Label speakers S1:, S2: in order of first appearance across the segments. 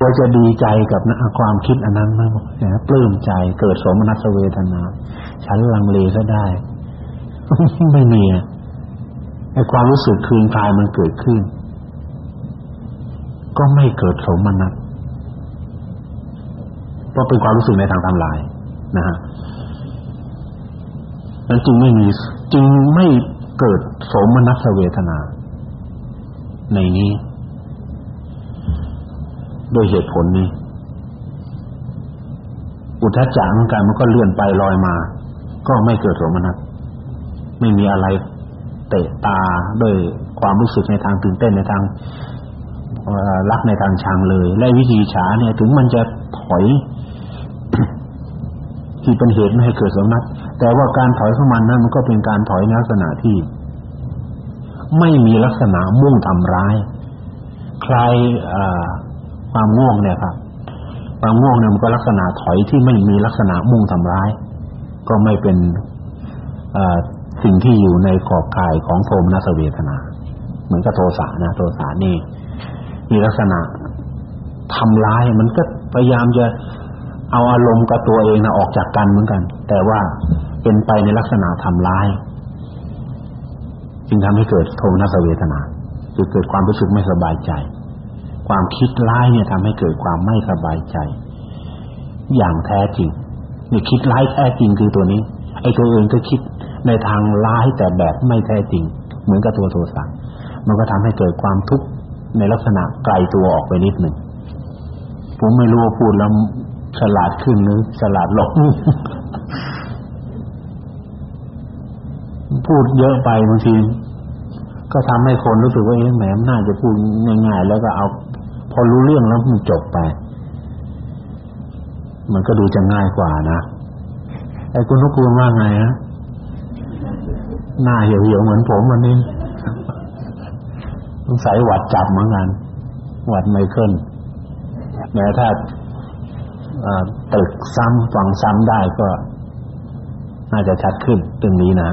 S1: เราจะดีใจกับความคิดอันนั้นมั้งนะปลื้มใจเกิดสมนัสเวทนา ฉันลังเลซะได้ ไม่มีไอ้ความรู้สึกคืนคลายมันเกิดขึ้น ก็ไม่เกิดสมนัสเพราะเป็นความรู้สึกในทางทำลาย นะฮะนั้นจึงไม่มีจึงไม่เกิดสมนัสเวทนา ในนี้ ด้วยเหตุผลนี้ อุทธัจจะเหมือนกันมันก็เลื่อนไปลอยมา ก็ไม่เกิดโสมนัสไม่มีอะไรเตะตาด้วยความรู้สึกในทางตื่นเต้นในทางรักในทางชังเลย และวิธีฉาเนี่ย ถึงมันจะถอย ที่เป็นเหตุไม่ให้เกิดสมนัตแต่ว่าการถอยของมันนั้นมันก็เป็นการถอยในลักษณะที่ ไม่มีลักษณะมุ่งทำร้าย ใคร ความง่วงเนี่ยครับความง่วงเนี่ยมันก็ลักษณะถอยที่ไม่มีลักษณะมุ่งทำร้าย ก็ไม่เป็นสิ่งที่อยู่ในขอบข่ายของโทมนัสเวทนา เหมือนกับโทสะนะโทสะนี่ มีลักษณะทำร้ายมันก็พยายามจะเอาอารมณ์กับตัวเองนะออกจากกันเหมือนกัน แต่ว่าเป็นไปในลักษณะทำร้ายจึงทำให้เกิดโทมนัสเวทนาคือเกิดความรู้สึกไม่สบายใจ ความคิดร้ายเนี่ยทำให้เกิดความไม่สบายใจ อย่างแท้จริงนี่คิดร้ายแท้จริงคือตัวนี้ ไอ้ตัวเองก็คิดในทางร้ายแต่แบบไม่แท้จริง เหมือนกับตัวโทสะมันก็ทำให้เกิดความทุกข์ในลักษณะไกลตัวออกไปนิดหนึ่งผมไม่รู้ว่าพูดแล้วฉลาดขึ้นหรือฉลาดหลงพูดเยอะไปบางทีก็ทำให้คนรู้สึกว่าเอ๊ะแหมน่าจะพูดง่ายๆแล้วก็เอา อรู้เรื่องแล้วมันจบไป มันก็ดูจะง่ายกว่านะไอ้คุณนุกูลว่าไงฮะหน้าเหี่ยวๆเหมือนผมวันนี้สงสัยหวัดจับเหมือนกันหวัดไมเคิลแม้ถ้าตึกซ้ำฟังซ้ำได้ก็ น่าจะชัดขึ้นตรงนี้นะ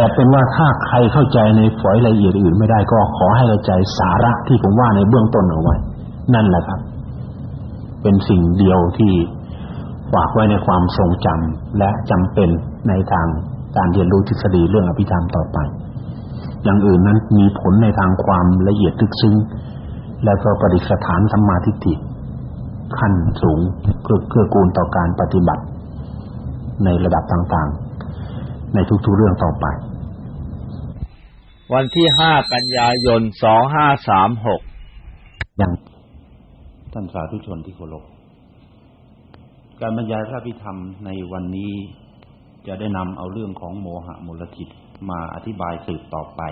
S1: แต่เป็นว่าถ้าใครเข้าใจในฝอยละเอียดอื่นไม่ได้ก็ขอให้เข้าใจสาระที่ผมว่าในเบื้องต้นเอาไว้ นั่นแหละครับ เป็นสิ่งเดียวที่ฝากไว้ในความทรงจำและจำเป็นในทางการเรียนรู้ทฤษฎีเรื่องอภิธรรมต่อไป อย่างอื่นนั้นมีผลในทางความละเอียดลึกซึ้ง แล้วก็ปฏิสถานสัมมาทิฏฐิขั้นสูงเพื่อเกื้อกูลต่อการปฏิบัติ ในระดับต่างๆ ในทุกๆเรื่องต่อไป
S2: วันที่ห้ากันยายนสองห้าสามหก
S1: ยังท่านสาธุชนที่เคารพการบรรยายพระพิธรรมในวันนี้จะได้นำเอาเรื่องของโมหะมูลจิตมาอธิบายสืบต่อไป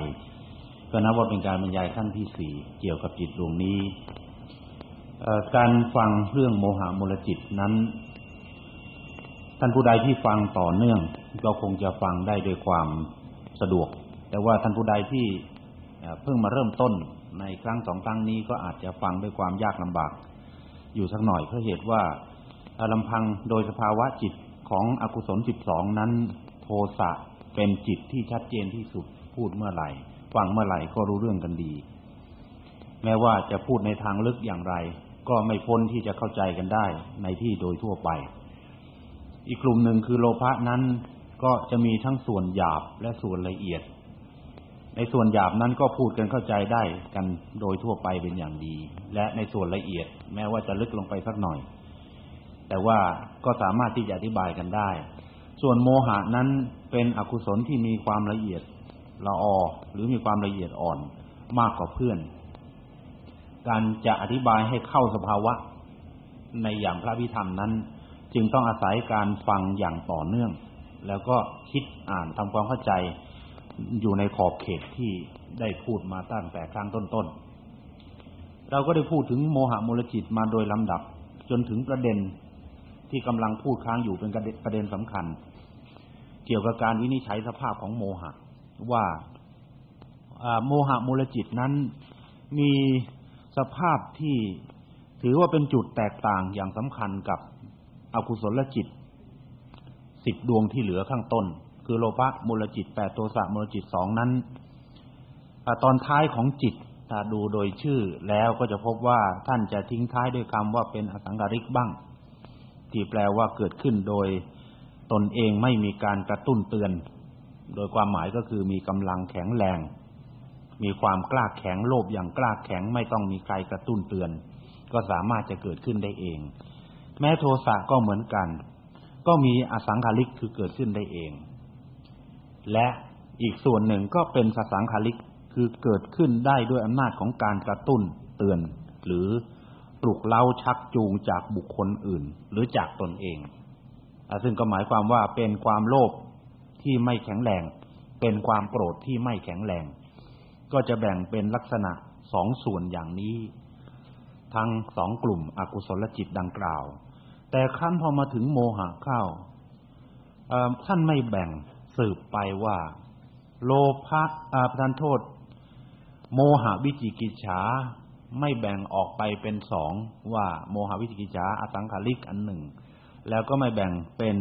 S1: ก็นับว่าเป็นการบรรยายขั้นที่สี่เกี่ยวกับจิตดวงนี้การฟังเรื่องโมหะมูลจิตนั้น ท่านผู้ใดที่ฟังต่อเนื่องก็คงจะฟังได้ด้วยความสะดวก แต่ว่าท่านผู้ใดที่เพิ่งมาเริ่มต้นในครั้งสองครั้งนี้ก็อาจจะฟังด้วยความยากลำบาก อยู่สักหน่อยเพราะเหตุว่าลำพังโดยสภาวะจิตของอกุศลสิบสองนั้น โทสะเป็นจิตที่ชัดเจนที่สุดพูดเมื่อไหร่ฟังเมื่อไหร่ก็รู้เรื่องกันดี แม้ว่าจะพูดในทางลึกอย่างไร ก็ไม่พ้นที่จะเข้าใจกันได้ในที่โดยทั่วไป อีกกลุ่มหนึ่งคือโลภะนั้นก็จะมีทั้งส่วนหยาบและส่วนละเอียด ในส่วนหยาบนั้นก็พูดกันเข้าใจได้กันโดยทั่วไปเป็นอย่างดี และในส่วนละเอียด แม้ว่าจะลึกลงไปสักหน่อย แต่ว่าก็สามารถที่จะอธิบายกันได้ ส่วนโมหะนั้นเป็นอกุศลที่มีความละเอียดละออหรือมีความละเอียดอ่อนมากกว่าเพื่อน การจะอธิบายให้เข้าสภาวะ ในอย่างพระวิธรรมนั้น จึงต้องอาศัยการฟังอย่างต่อเนื่อง แล้วก็คิดอ่านทำความเข้าใจ อยู่ในขอบเขตที่ได้พูดมาตั้งแต่ครั้งต้นๆ เราก็ได้พูดถึงโมหะมูลจิตมาโดยลำดับ จนถึงประเด็นที่กำลังพูดค้างอยู่เป็นประเด็นสำคัญ เกี่ยวกับการวินิจฉัยสภาพของโมหะ ว่าโมหะมูลจิตนั้นมีสภาพที่ถือว่าเป็นจุดแตกต่างอย่างสำคัญกับอกุศลจิตสิบดวงที่เหลือข้างต้น คือโลภะมูลจิตแปดโทสะมูลจิตสองนั้นตอนท้ายของจิตถ้าดูโดยชื่อแล้วก็จะพบว่าท่านจะทิ้งท้ายด้วยคำว่าเป็นอสังขาริกบ้าง ที่แปลว่าเกิดขึ้นโดยตนเองไม่มีการกระตุ้นเตือน โดยความหมายก็คือมีกำลังแข็งแรง มีความกล้าแข็งโลภอย่างกล้าแข็งไม่ต้องมีใครกระตุ้นเตือน ก็สามารถจะเกิดขึ้นได้เอง แม้โทสะก็เหมือนกัน ก็มีอสังขาริกคือเกิดขึ้นได้เอง และอีกส่วนหนึ่งก็เป็นสสังขาริกคือเกิดขึ้นได้ด้วยอำนาจของการกระตุ้นเตือน หรือปลุกเล้าชักจูงจากบุคคลอื่น หรือจากตนเองซึ่งก็หมายความว่าเป็นความโลภที่ไม่แข็งแรง เป็นความโกรธที่ไม่แข็งแรง ก็จะแบ่งเป็นลักษณะสองส่วนอย่างนี้ ทั้งสองกลุ่มอกุศลจิตดังกล่าว แต่ขั้นพอมาถึงโมหะเข้าท่านไม่แบ่ง สืบไปว่า โลภะอาประทานโทษ โมหะวิจิกิจฉาไม่แบ่งออกไปเป็นสองว่าโมหะวิจิกิจฉาอสังขาริกอันหนึ่ง แล้วก็ไม่แบ่งเป็น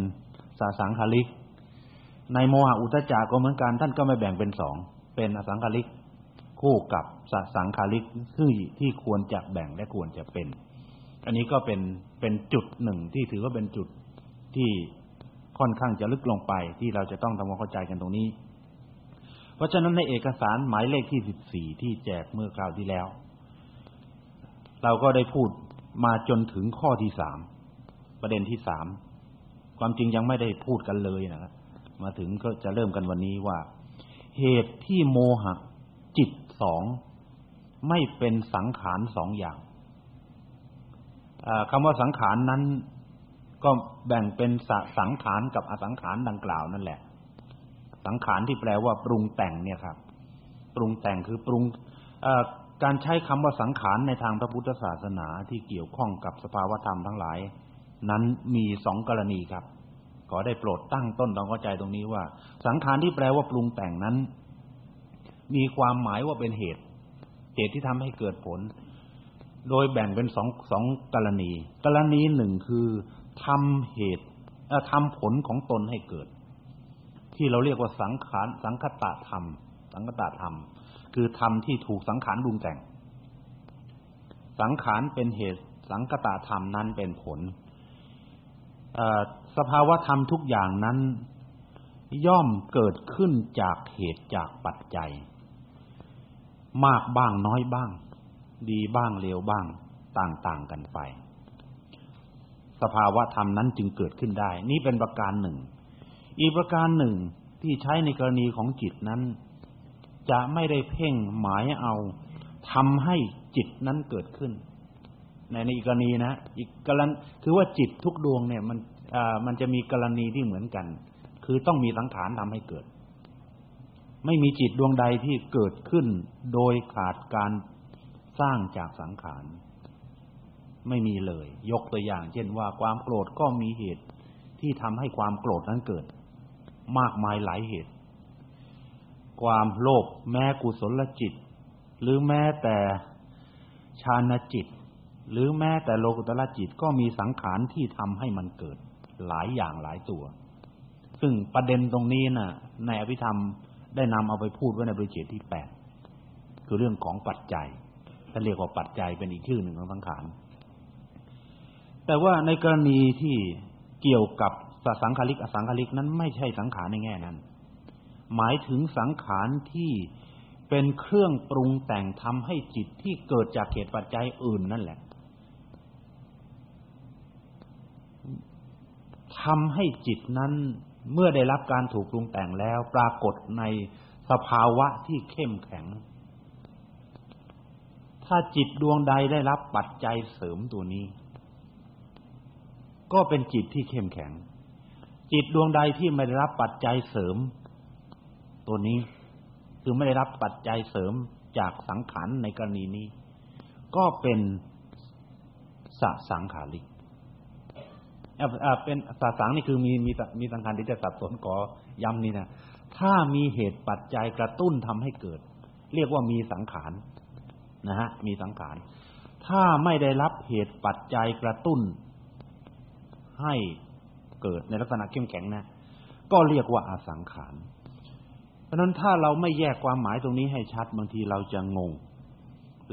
S1: สาสังคาริก ในโมหะอุตจาก็เหมือนกันท่านก็ไม่แบ่งเป็นสองเป็นอสังคาริก คู่กับสสังคาริกที่ที่ควรจะแบ่งและควรจะเป็น อันนี้ก็เป็นเป็นจุดหนึ่งที่ถือว่าเป็นจุดที่ ค่อนข้างจะลึกลงไปที่เราจะต้องทำความเข้าใจกันตรงนี้ เพราะฉะนั้นในเอกสารหมายเลขที่สิบสี่ที่แจกเมื่อคราวที่แล้ว เราก็ได้พูดมาจนถึงข้อที่สามประเด็นที่สามความจริงยังไม่ได้พูดกันเลยนะครับมาถึงก็จะเริ่มกันวันนี้ว่า เหตุที่โมหะจิตสองไม่เป็นสังขารสองอย่างคำว่าสังขารนั้น ก็แบ่งเป็นสังขารกับอสังขารดังกล่าวนั่นแหละ สังขารที่แปลว่าปรุงแต่งเนี่ยครับ ปรุงแต่งคือปรุงการใช้คำว่าสังขารในทางพระพุทธศาสนาที่เกี่ยวข้องกับสภาวธรรมทั้งหลาย นั้นมีสองกรณีครับ ขอได้โปรดตั้งต้นต้องเข้าใจตรงนี้ว่า สังขารที่แปลว่าปรุงแต่งนั้น มีความหมายว่าเป็นเหตุ เหตุที่ทำให้เกิดผล โดยแบ่งเป็นสองสองกรณี กรณีหนึ่งคือ ทำเหตุทำผลของตนให้เกิด ที่เราเรียกว่าสังขารสังคตะธรรม สังคตะธรรม คือธรรมที่ถูกสังขารปรุงแต่ง สังขารเป็นเหตุสังคตะธรรมนั้นเป็นผลสภาวะธรรมทุกอย่างนั้น ย่อมเกิดขึ้นจากเหตุจากปัจจัย มากบ้างน้อยบ้าง ดีบ้างเลวบ้าง ต่างๆกันไป สภาวะธรรมนั้นจึงเกิดขึ้นได้ นี่เป็นประการหนึ่ง อีกประการหนึ่งที่ใช้ในกรณีของจิตนั้น จะไม่ได้เพ่งหมายเอาทำให้จิตนั้นเกิดขึ้น ในในอีกกรณีนะ อีกกรณีคือว่าจิตทุกดวงเนี่ย มันอ่ามันจะมีกรณีที่เหมือนกัน คือต้องมีสังขารทำให้เกิด ไม่มีจิตดวงใดที่เกิดขึ้น โดยขาดการสร้างจากสังขาร ไม่มีเลย ยกตัวอย่าง เช่นว่าความโกรธก็มีเหตุ ที่ทำให้ความโกรธนั้นเกิด มากมายหลายเหตุ ความโลภแม้กุศลจิต หรือแม้แต่ฌานจิต หรือแม้แต่โลกุตละจิตก็มีสังขารที่ทำให้มันเกิด หลายอย่างหลายตัว ซึ่งประเด็นตรงนี้นะ่ะ ในอภิธรรมได้นำเอาไปพูดไว้ในบริเจตที่แปดคือเรื่องของปัจจัยถ้าเรียกว่าปัจจัยเป็นอีกชื่อหนึ่งของสังขาร แต่ว่าในกรณีที่เกี่ยวกับสังขาริกอสังขาริกนั้นไม่ใช่สังขารในแง่นั้น หมายถึงสังขารที่เป็นเครื่องปรุงแต่งทำให้จิตที่เกิดจากเหตุปัจจัยอื่นนั่นแหละทำให้จิตนั้นเมื่อได้รับการถูกปรุงแต่งแล้ว ปรากฏในสภาวะที่เข้มแข็ง ถ้าจิตดวงใดได้รับปัจจัยเสริมตัวนี้ ก็เป็นจิตที่เข้มแข็ง จิตดวงใดที่ไม่ได้รับปัจจัยเสริม ตัวนี้คือไม่ได้รับปัจจัยเสริมจากสังขารในกรณีนี้ ก็เป็นสสังขาริกเป็นสาสังนี่คือมีมีมีสังขารที่จะสับสนก่อย้ำนี่นะถ้ามีเหตุปัจจัยกระตุ้นทำให้เกิด เรียกว่ามีสังขารนะฮะมีสังขารถ้าไม่ได้รับเหตุปัจจัยกระตุ้น ให้เกิดในลักษณะเข้มแข็งนะ ก็เรียกว่าอาสังขาร เพราะนั้นถ้าเราไม่แยกความหมายตรงนี้ให้ชัดบางทีเราจะงง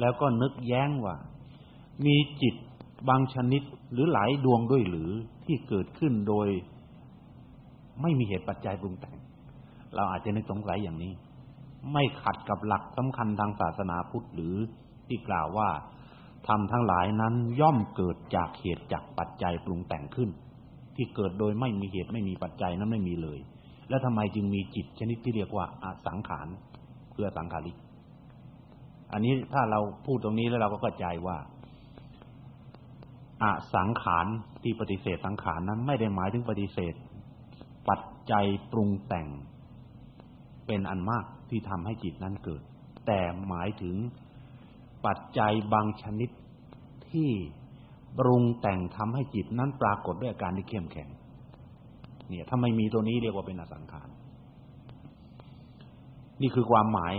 S1: แล้วก็นึกแย้งว่า มีจิตบางชนิดหรือหลายดวงด้วยหรือที่เกิดขึ้นโดย ไม่มีเหตุปัจจัยปรุงแต่ง เราอาจจะนึกสงสัยอย่างนี้ ไม่ขัดกับหลักสำคัญทางศาสนาพุทธหรือที่กล่าวว่า ธรรมทั้งหลายนั้นย่อมเกิดจากเหตุจากปัจจัยปรุงแต่งขึ้น ที่เกิดโดยไม่มีเหตุไม่มีปัจจัยนั้นไม่มีเลย แล้วทำไมจึงมีจิตชนิดที่เรียกว่าอสังขารเพื่อสังขาริก อันนี้ถ้าเราพูดตรงนี้แล้วเราก็เข้าใจว่าอสังขารที่ปฏิเสธสังขารนั้น ไม่ได้หมายถึงปฏิเสธ ปัจจัยปรุงแต่ง เป็นอันมากที่ทำให้จิตนั้นเกิด แต่หมายถึง ปัจจัยบางชนิดที่ปรุงแต่งทำให้จิตนั้นปรากฏด้วยอาการที่เข้มแข็ง เนี่ยถ้าไม่มีตัวนี้เรียกว่าเป็นอสังขาร นี่คือความหมาย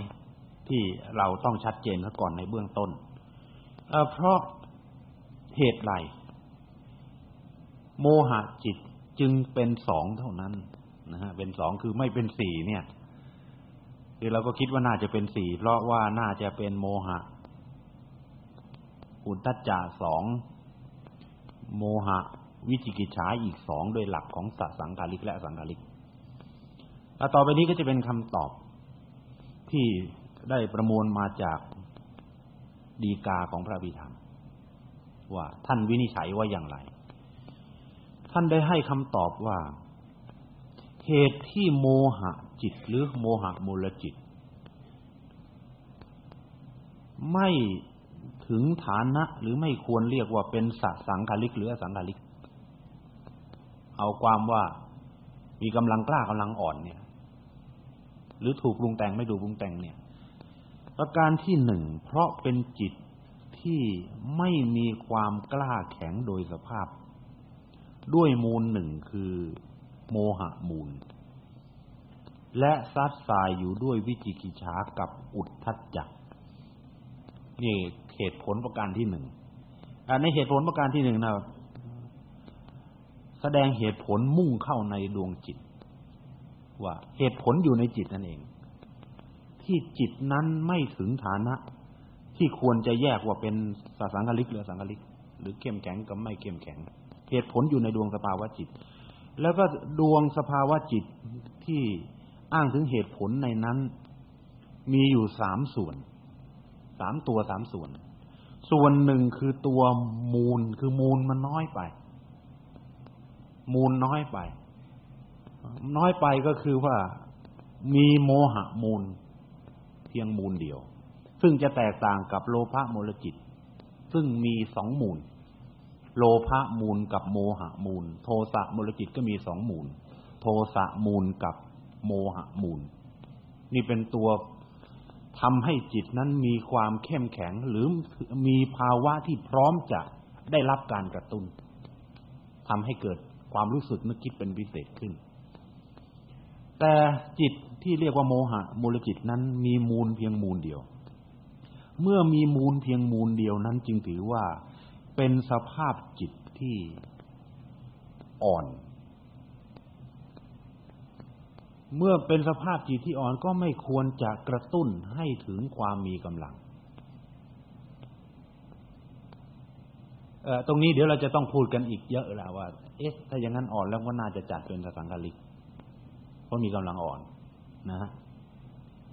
S1: ที่เราต้องชัดเจนก่อนในเบื้องต้นเพราะเหตุไรโมหะจิตจึงเป็นสองเท่านั้นนะฮะเป็นสองคือไม่เป็นสี่เนี่ยคือเราก็คิดว่าน่าจะเป็นสี่เพราะว่าน่าจะเป็นโมหะ อุทจจะสองโมหะ วิจิกิจฉาอีกสองโดยหลักของสัสังกาลิกและสังกาลิกแล้วต่อไปนี้ก็จะเป็นคำตอบ ที่ได้ประมวลมาจากดีกาของพระบิธรรม ว่าท่านวินิจฉัยว่าอย่างไร ท่านได้ให้คำตอบว่าเหตุที่โมหะจิตหรือโมหะมูลจิต ไม่ ถึงฐานะหรือไม่ควรเรียกว่าเป็นสสังคาลิกหรืออสังคาลิก เอาความว่ามีกำลังกล้ากำลังอ่อนเนี่ย หรือถูกปรุงแต่งไม่ดูปรุงแต่งเนี่ย ประการที่หนึ่งเพราะเป็นจิตที่ไม่มีความกล้าแข็งโดยสภาพ ด้วยมูลหนึ่งคือโมหะมูล และซัดสายอยู่ด้วยวิจิกิจฉากับอุทธัจจะนี่ เหตุผลประการที่หนึ่งในเหตุผลประการที่หนึ่งนะแสดงเหตุผลมุ่งเข้าในดวงจิต ว่าเหตุผลอยู่ในจิตนั่นเอง ที่จิตนั้นไม่ถึงฐานะ ที่ควรจะแยกว่าเป็นสสังคลิกหรือสังคลิก หรือเข้มแข็งกับไม่เข้มแข็ง เหตุผลอยู่ในดวงสภาวะจิต แล้วก็ดวงสภาวะจิตที่อ้างถึงเหตุผลในนั้น มีอยู่สามส่วน สามตัวสามส่วน ส่วนหนึ่งคือตัวมูลคือมูลมันน้อยไป มูลน้อยไป น้อยไปก็คือว่ามีโมหะมูล เพียงมูลเดียว ซึ่งจะแตกต่างกับโลภะมูลจิต ซึ่งมีสองมูล โลภะมูลกับโมหะมูล โทสะมูลจิตก็มีสองมูล โทสะมูลกับโมหะมูล นี่เป็นตัว ทำให้จิตนั้นมีความเข้มแข็งหรือมีภาวะที่พร้อมจะได้รับการกระตุ้นทำให้เกิดความรู้สึกนึกคิดเป็นพิเศษขึ้น แต่จิตที่เรียกว่าโมหะมูลจิตนั้นมีมูลเพียงมูลเดียว เมื่อมีมูลเพียงมูลเดียวนั้นจึงถือว่าเป็นสภาพจิตที่อ่อน เมื่อเป็นสภาพจิตที่อ่อนก็ไม่ควรจะกระตุ้นให้ถึงความมีกำลังเอ่อตรงนี้เดี๋ยวเราจะต้องพูดกันอีกเยอะแล้วว่า เอ๊ะถ้าอย่างนั้นอ่อนแล้วก็น่าจะจัดเป็นสังกลิกเพราะมีกำลังอ่อนนะฮะ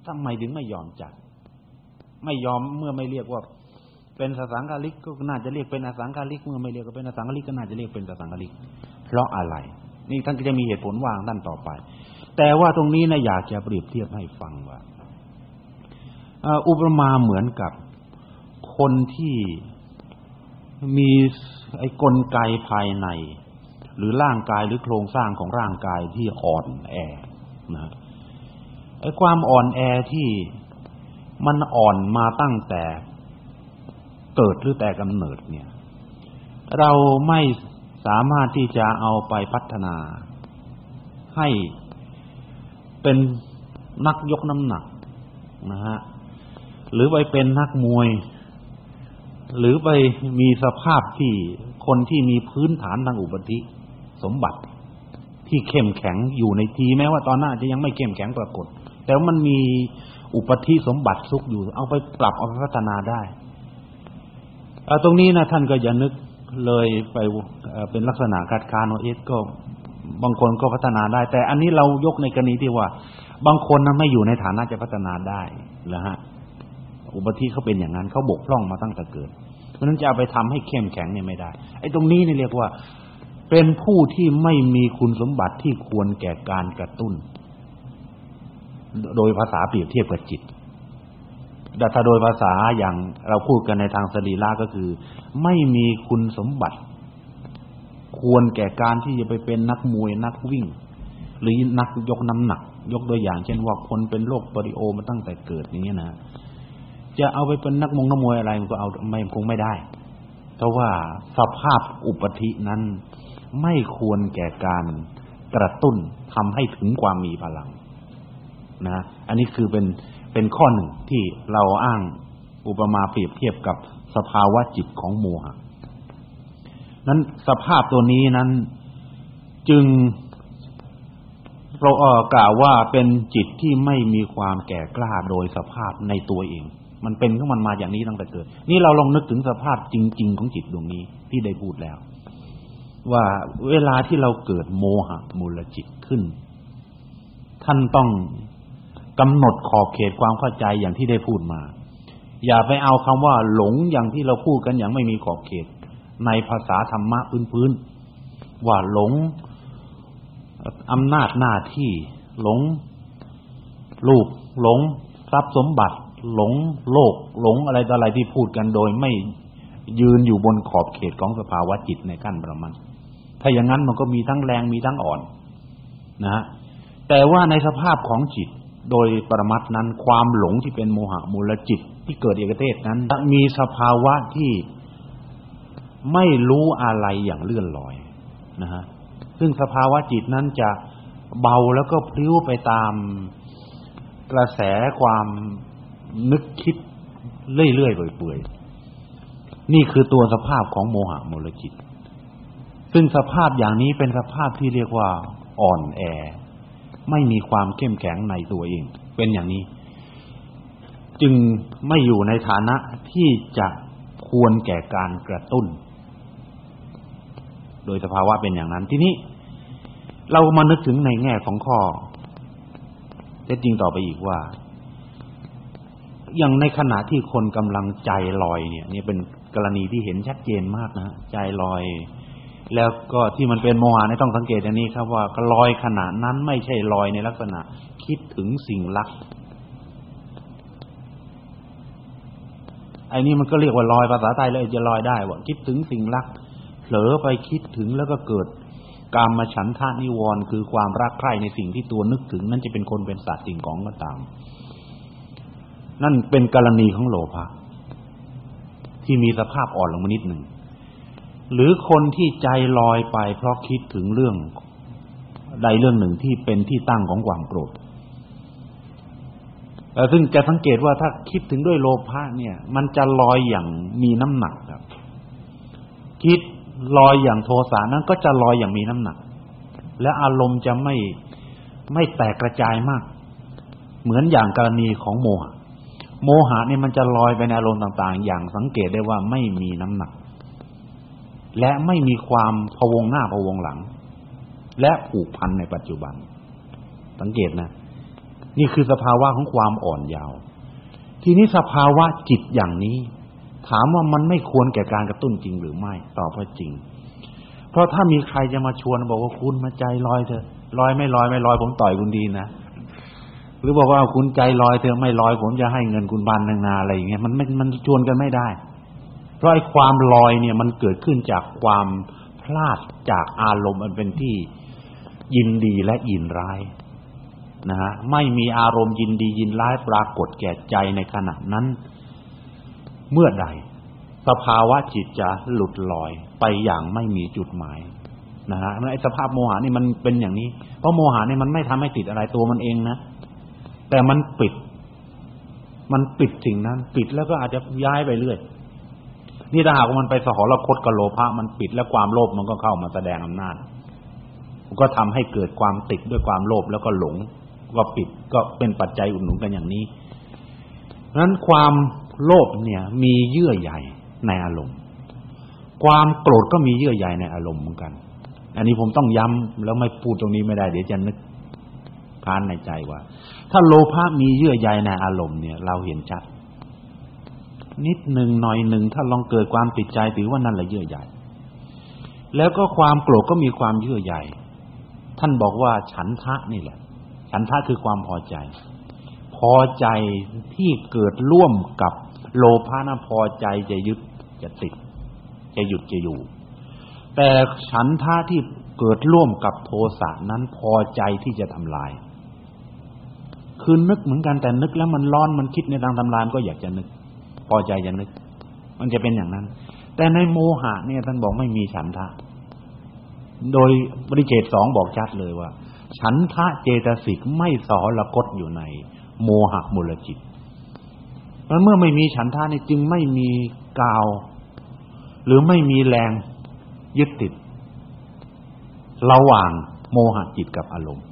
S1: ทำไมถึงไม่ยอมจัด ไม่ยอมเมื่อไม่เรียกว่า เป็นสังกลิกก็น่าจะเรียกเป็นอสังกลิกเมื่อไม่เรียกว่าเป็นอสังกลิกก็น่าจะเรียกเป็นสังกลิก เพราะอะไร นี่ท่านก็จะมีเหตุผลวางด้านต่อไป แต่ว่าตรงนี้นะอยากจะเปรียบเทียบให้ฟังว่าอุปมาเหมือนกับคนที่มีไอ้กลไกภายใน หรือร่างกายหรือโครงสร้างของร่างกายที่อ่อนแอนะไอ้ความอ่อนแอที่มันอ่อนมาตั้งแต่เกิดหรือแต่กำเนิดเนี่ย เราไม่สามารถที่จะเอาไปพัฒนาให้ เป็นนักยกน้ำหนักนะฮะหรือไปเป็นนักมวย หรือไปมีสภาพที่คนที่มีพื้นฐานทางอุปธิสมบัติ ที่เข้มแข็งอยู่ในทีแม้ว่าตอนหน้าจะยังไม่เข้มแข็งปรากฏ แต่มันมีอุปธิสมบัติซุกอยู่ เอาไปปรับเอาไปพัฒนาได้ตรงนี้นะท่านก็อย่านึกเลยไปเป็นลักษณะคัดค้านว่าเอสก็ บางคนก็พัฒนาได้ แต่อันนี้เรายกในกรณีที่ว่า บางคนนั้นไม่อยู่ในฐานะจะพัฒนาได้แล้วฮะอุบัติเขาเป็นอย่างนั้นเขาบกพร่องมาตั้งแต่เกิด เพราะนั้นจะเอาไปทำให้เข้มแข็งเนี่ยไม่ได้ ไอ้ตรงนี้นี่เรียกว่า เป็นผู้ที่ไม่มีคุณสมบัติที่ควรแก่การกระตุ้น โดยภาษาเปรียบเทียบกับจิตแต่ถ้าโดยภาษาอย่างเราพูดกันในทางสรีระก็คือ ไม่มีคุณสมบัติ ควรแก่การที่จะไปเป็นนักมวยนักวิ่ง หรือนักยกน้ำหนัก ยกตัวอย่าง เช่นว่าคนเป็นโรคปริโอมาตั้งแต่เกิดอย่างนี้นะจะเอาไปเป็นนักมงนักมวยอะไรมันก็เอาไม่คงไม่ได้ เพราะว่าสภาพอุปธินั้นไม่ควรแก่การกระตุ้นทำให้ถึงความมีพลัง นะ อันนี้คือเป็นเป็นข้อหนึ่งที่เราอ้างอุปมาเปรียบเทียบกับสภาวะจิตของโมหะ นั้นสภาพตัวนี้นั้นจึงเราเออกล่าวว่าเป็นจิตที่ไม่มีความแก่กล้าโดยสภาพในตัวเอง มันเป็นของมันมาอย่างนี้ตั้งแต่เกิด นี่เราลองนึกถึงสภาพจริง ๆ ของจิตดวงนี้ที่ได้พูดแล้ว ว่าเวลาที่เราเกิดโมหะมูลจิตขึ้น ท่านต้องกำหนดขอบเขตความเข้าใจอย่างที่ได้พูดมา อย่าไปเอาคำว่าหลงอย่างที่เราพูดกันอย่างไม่มีขอบเขต ในภาษาธรรมะพื้นๆว่าหลงอำนาจหน้าที่หลงลูกหลงทรัพย์สมบัติ หลงโลก หลงอะไรต่ออะไรที่พูดกันโดยไม่ยืนอยู่บนขอบเขตของสภาวะจิตในขั้นประมาณถ้าอย่างนั้นมันก็มีทั้งแรงมีทั้งอ่อน นะฮะแต่ว่าในสภาพของจิตโดยปรมัตนั้นความหลงที่เป็นโมหะมูลจิตที่เกิดเอกเทศนั้นมีสภาวะที่ ไม่รู้อะไรอย่างเลื่อนลอยนะฮะซึ่งสภาวะจิตนั้นจะเบาแล้วก็พลิ้วไปตามกระแสความนึกคิดเรื่อยๆเปื่อยๆนี่คือตัวสภาพของโมหะมูลจิต ซึ่งสภาพอย่างนี้เป็นสภาพที่เรียกว่าอ่อนแอ ไม่มีความเข้มแข็งในตัวเอง เป็นอย่างนี้ จึงไม่อยู่ในฐานะที่จะควรแก่การกระตุ้น โดยสภาวะเป็นอย่างนั้น ทีนี้เรามานึกถึงในแง่ของข้อเท็จจริงต่อไปอีกว่า อย่างในขณะที่คนกำลังใจลอยเนี่ย นี่เป็นกรณีที่เห็นชัดเจนมากนะใจลอย แล้วก็ที่มันเป็นโมหะนี่ต้องสังเกตอย่างนี้ครับว่าลอยขนาดนั้นไม่ใช่ลอยในลักษณะ คิดถึงสิ่งลักไอ้นี่มันก็เรียกว่าลอยภาษาไทยเลยจะลอยได้ว่าคิดถึงสิ่งลัก เผลอไปคิดถึงแล้วก็เกิดกามมาฉันทานิวรณ์คือความรักใคร่ในสิ่งที่ตัวนึกถึง นั่นจะเป็นคนเป็นสัตว์สิ่งของก็ตาม นั่นเป็นกรณีของโลภะที่มีสภาพอ่อนลงมานิดหนึ่ง หรือคนที่ใจลอยไป เพราะคิดถึงเรื่องใดเรื่องหนึ่งที่เป็นที่ตั้งของความโกรธซึ่งจะสังเกตว่าถ้าคิดถึงด้วยโลภะเนี่ย มันจะลอยอย่างมีน้ำหนักครับ คิด ลอยอย่างโทสะนั้นก็จะลอยอย่างมีน้ำหนัก และอารมณ์จะไม่ไม่แตกกระจายมาก เหมือนอย่างกรณีของโมหะ โมหะเนี่ยมันจะลอยไปในอารมณ์ต่างๆ อย่างสังเกตได้ว่าไม่มีน้ำหนัก และไม่มีความพวงหน้าพวงหลัง และผูกพันในปัจจุบัน สังเกตนะ นี่คือสภาวะของความอ่อนยาว ทีนี้สภาวะจิตอย่างนี้ ถามว่ามันไม่ควรแก่การกระตุ้นจริงหรือไม่ตอบว่าจริง เพราะถ้ามีใครจะมาชวนบอกว่าคุณมาใจลอยเถอะลอยไม่ลอยไม่ลอยผมต่อยคุณดีนะหรือบอกว่าคุณใจลอยเถอะไม่ลอยผมจะให้เงินคุณบันนางนาอะไรอย่างเงี้ยมันไม่มันชวนกันไม่ได้ เพราะไอ้ความลอยเนี่ยมันเกิดขึ้นจากความพลาดจากอารมณ์อันเป็นที่ยินดีและยินร้ายนะฮะไม่มีอารมณ์ยินดียินร้ายปรากฏแก่ใจในขณะนั้น เมื่อใดสภาวะจิตจะหลุดลอยไปอย่างไม่มีจุดหมายนะฮะไอ้สภาพโมหะนี่มันเป็นอย่างนี้ เพราะโมหะนี่มันไม่ทำให้ติดอะไรตัวมันเองนะแต่มันปิด มันปิดสิ่งนั้น ปิดแล้วก็อาจจะย้ายไปเรื่อยนี่ถ้าหากว่ามันไปสหรคตกับโลภะมันปิดแล้วความโลภมันก็เข้ามาแสดงอำนาจก็ทำให้เกิดความติดด้วยความโลภแล้วก็หลง ก็ปิดก็เป็นปัจจัยอุดหนุนกันอย่างนี้นั้นความ โลภเนี่ย มีเยื่อใหญ่ในอารมณ์ ความโกรธก็มีเยื่อใยในอารมณ์เหมือนกัน อันนี้ผมต้องย้ำแล้วไม่พูดตรงนี้ไม่ได้ เดี๋ยวจะนึกพานในใจว่า ถ้าโลภะมีเยื่อใยในอารมณ์เนี่ย เราเห็นชัด นิดหนึ่งหน่อยหนึ่งถ้าลองเกิดความติดใจถือว่านั่นแหละเยื่อใยแล้วก็ความโกรธก็มีความเยื่อใยท่านบอกว่าฉันทะนี่แหละ ฉันทะคือความพอใจ อใจที่เกิดร่วมกับโลภะนะพอใจจะยึดจะติด จะหยุดจะอยู่ แต่ฉันทะที่เกิดร่วมกับโทสะนั้นพอใจที่จะทำลาย คือนึกเหมือนกันแต่นึกแล้วมันร้อนมันคิดในทางทำลายก็อยากจะนึก พอใจจะนึก มันจะเป็นอย่างนั้น แต่ในโมหะเนี่ยท่านบอกไม่มีฉันทะ โดยบริเจตสองบอกชัดเลยว่า ฉันทะเจตสิกไม่สอละกดอยู่ใน โมหะมูลจิตเพราะเมื่อไม่มีฉันทะนี่จึงไม่มีกาว หรือไม่มีแรงยึดติด ระหว่างโมหะจิตกับอารมณ์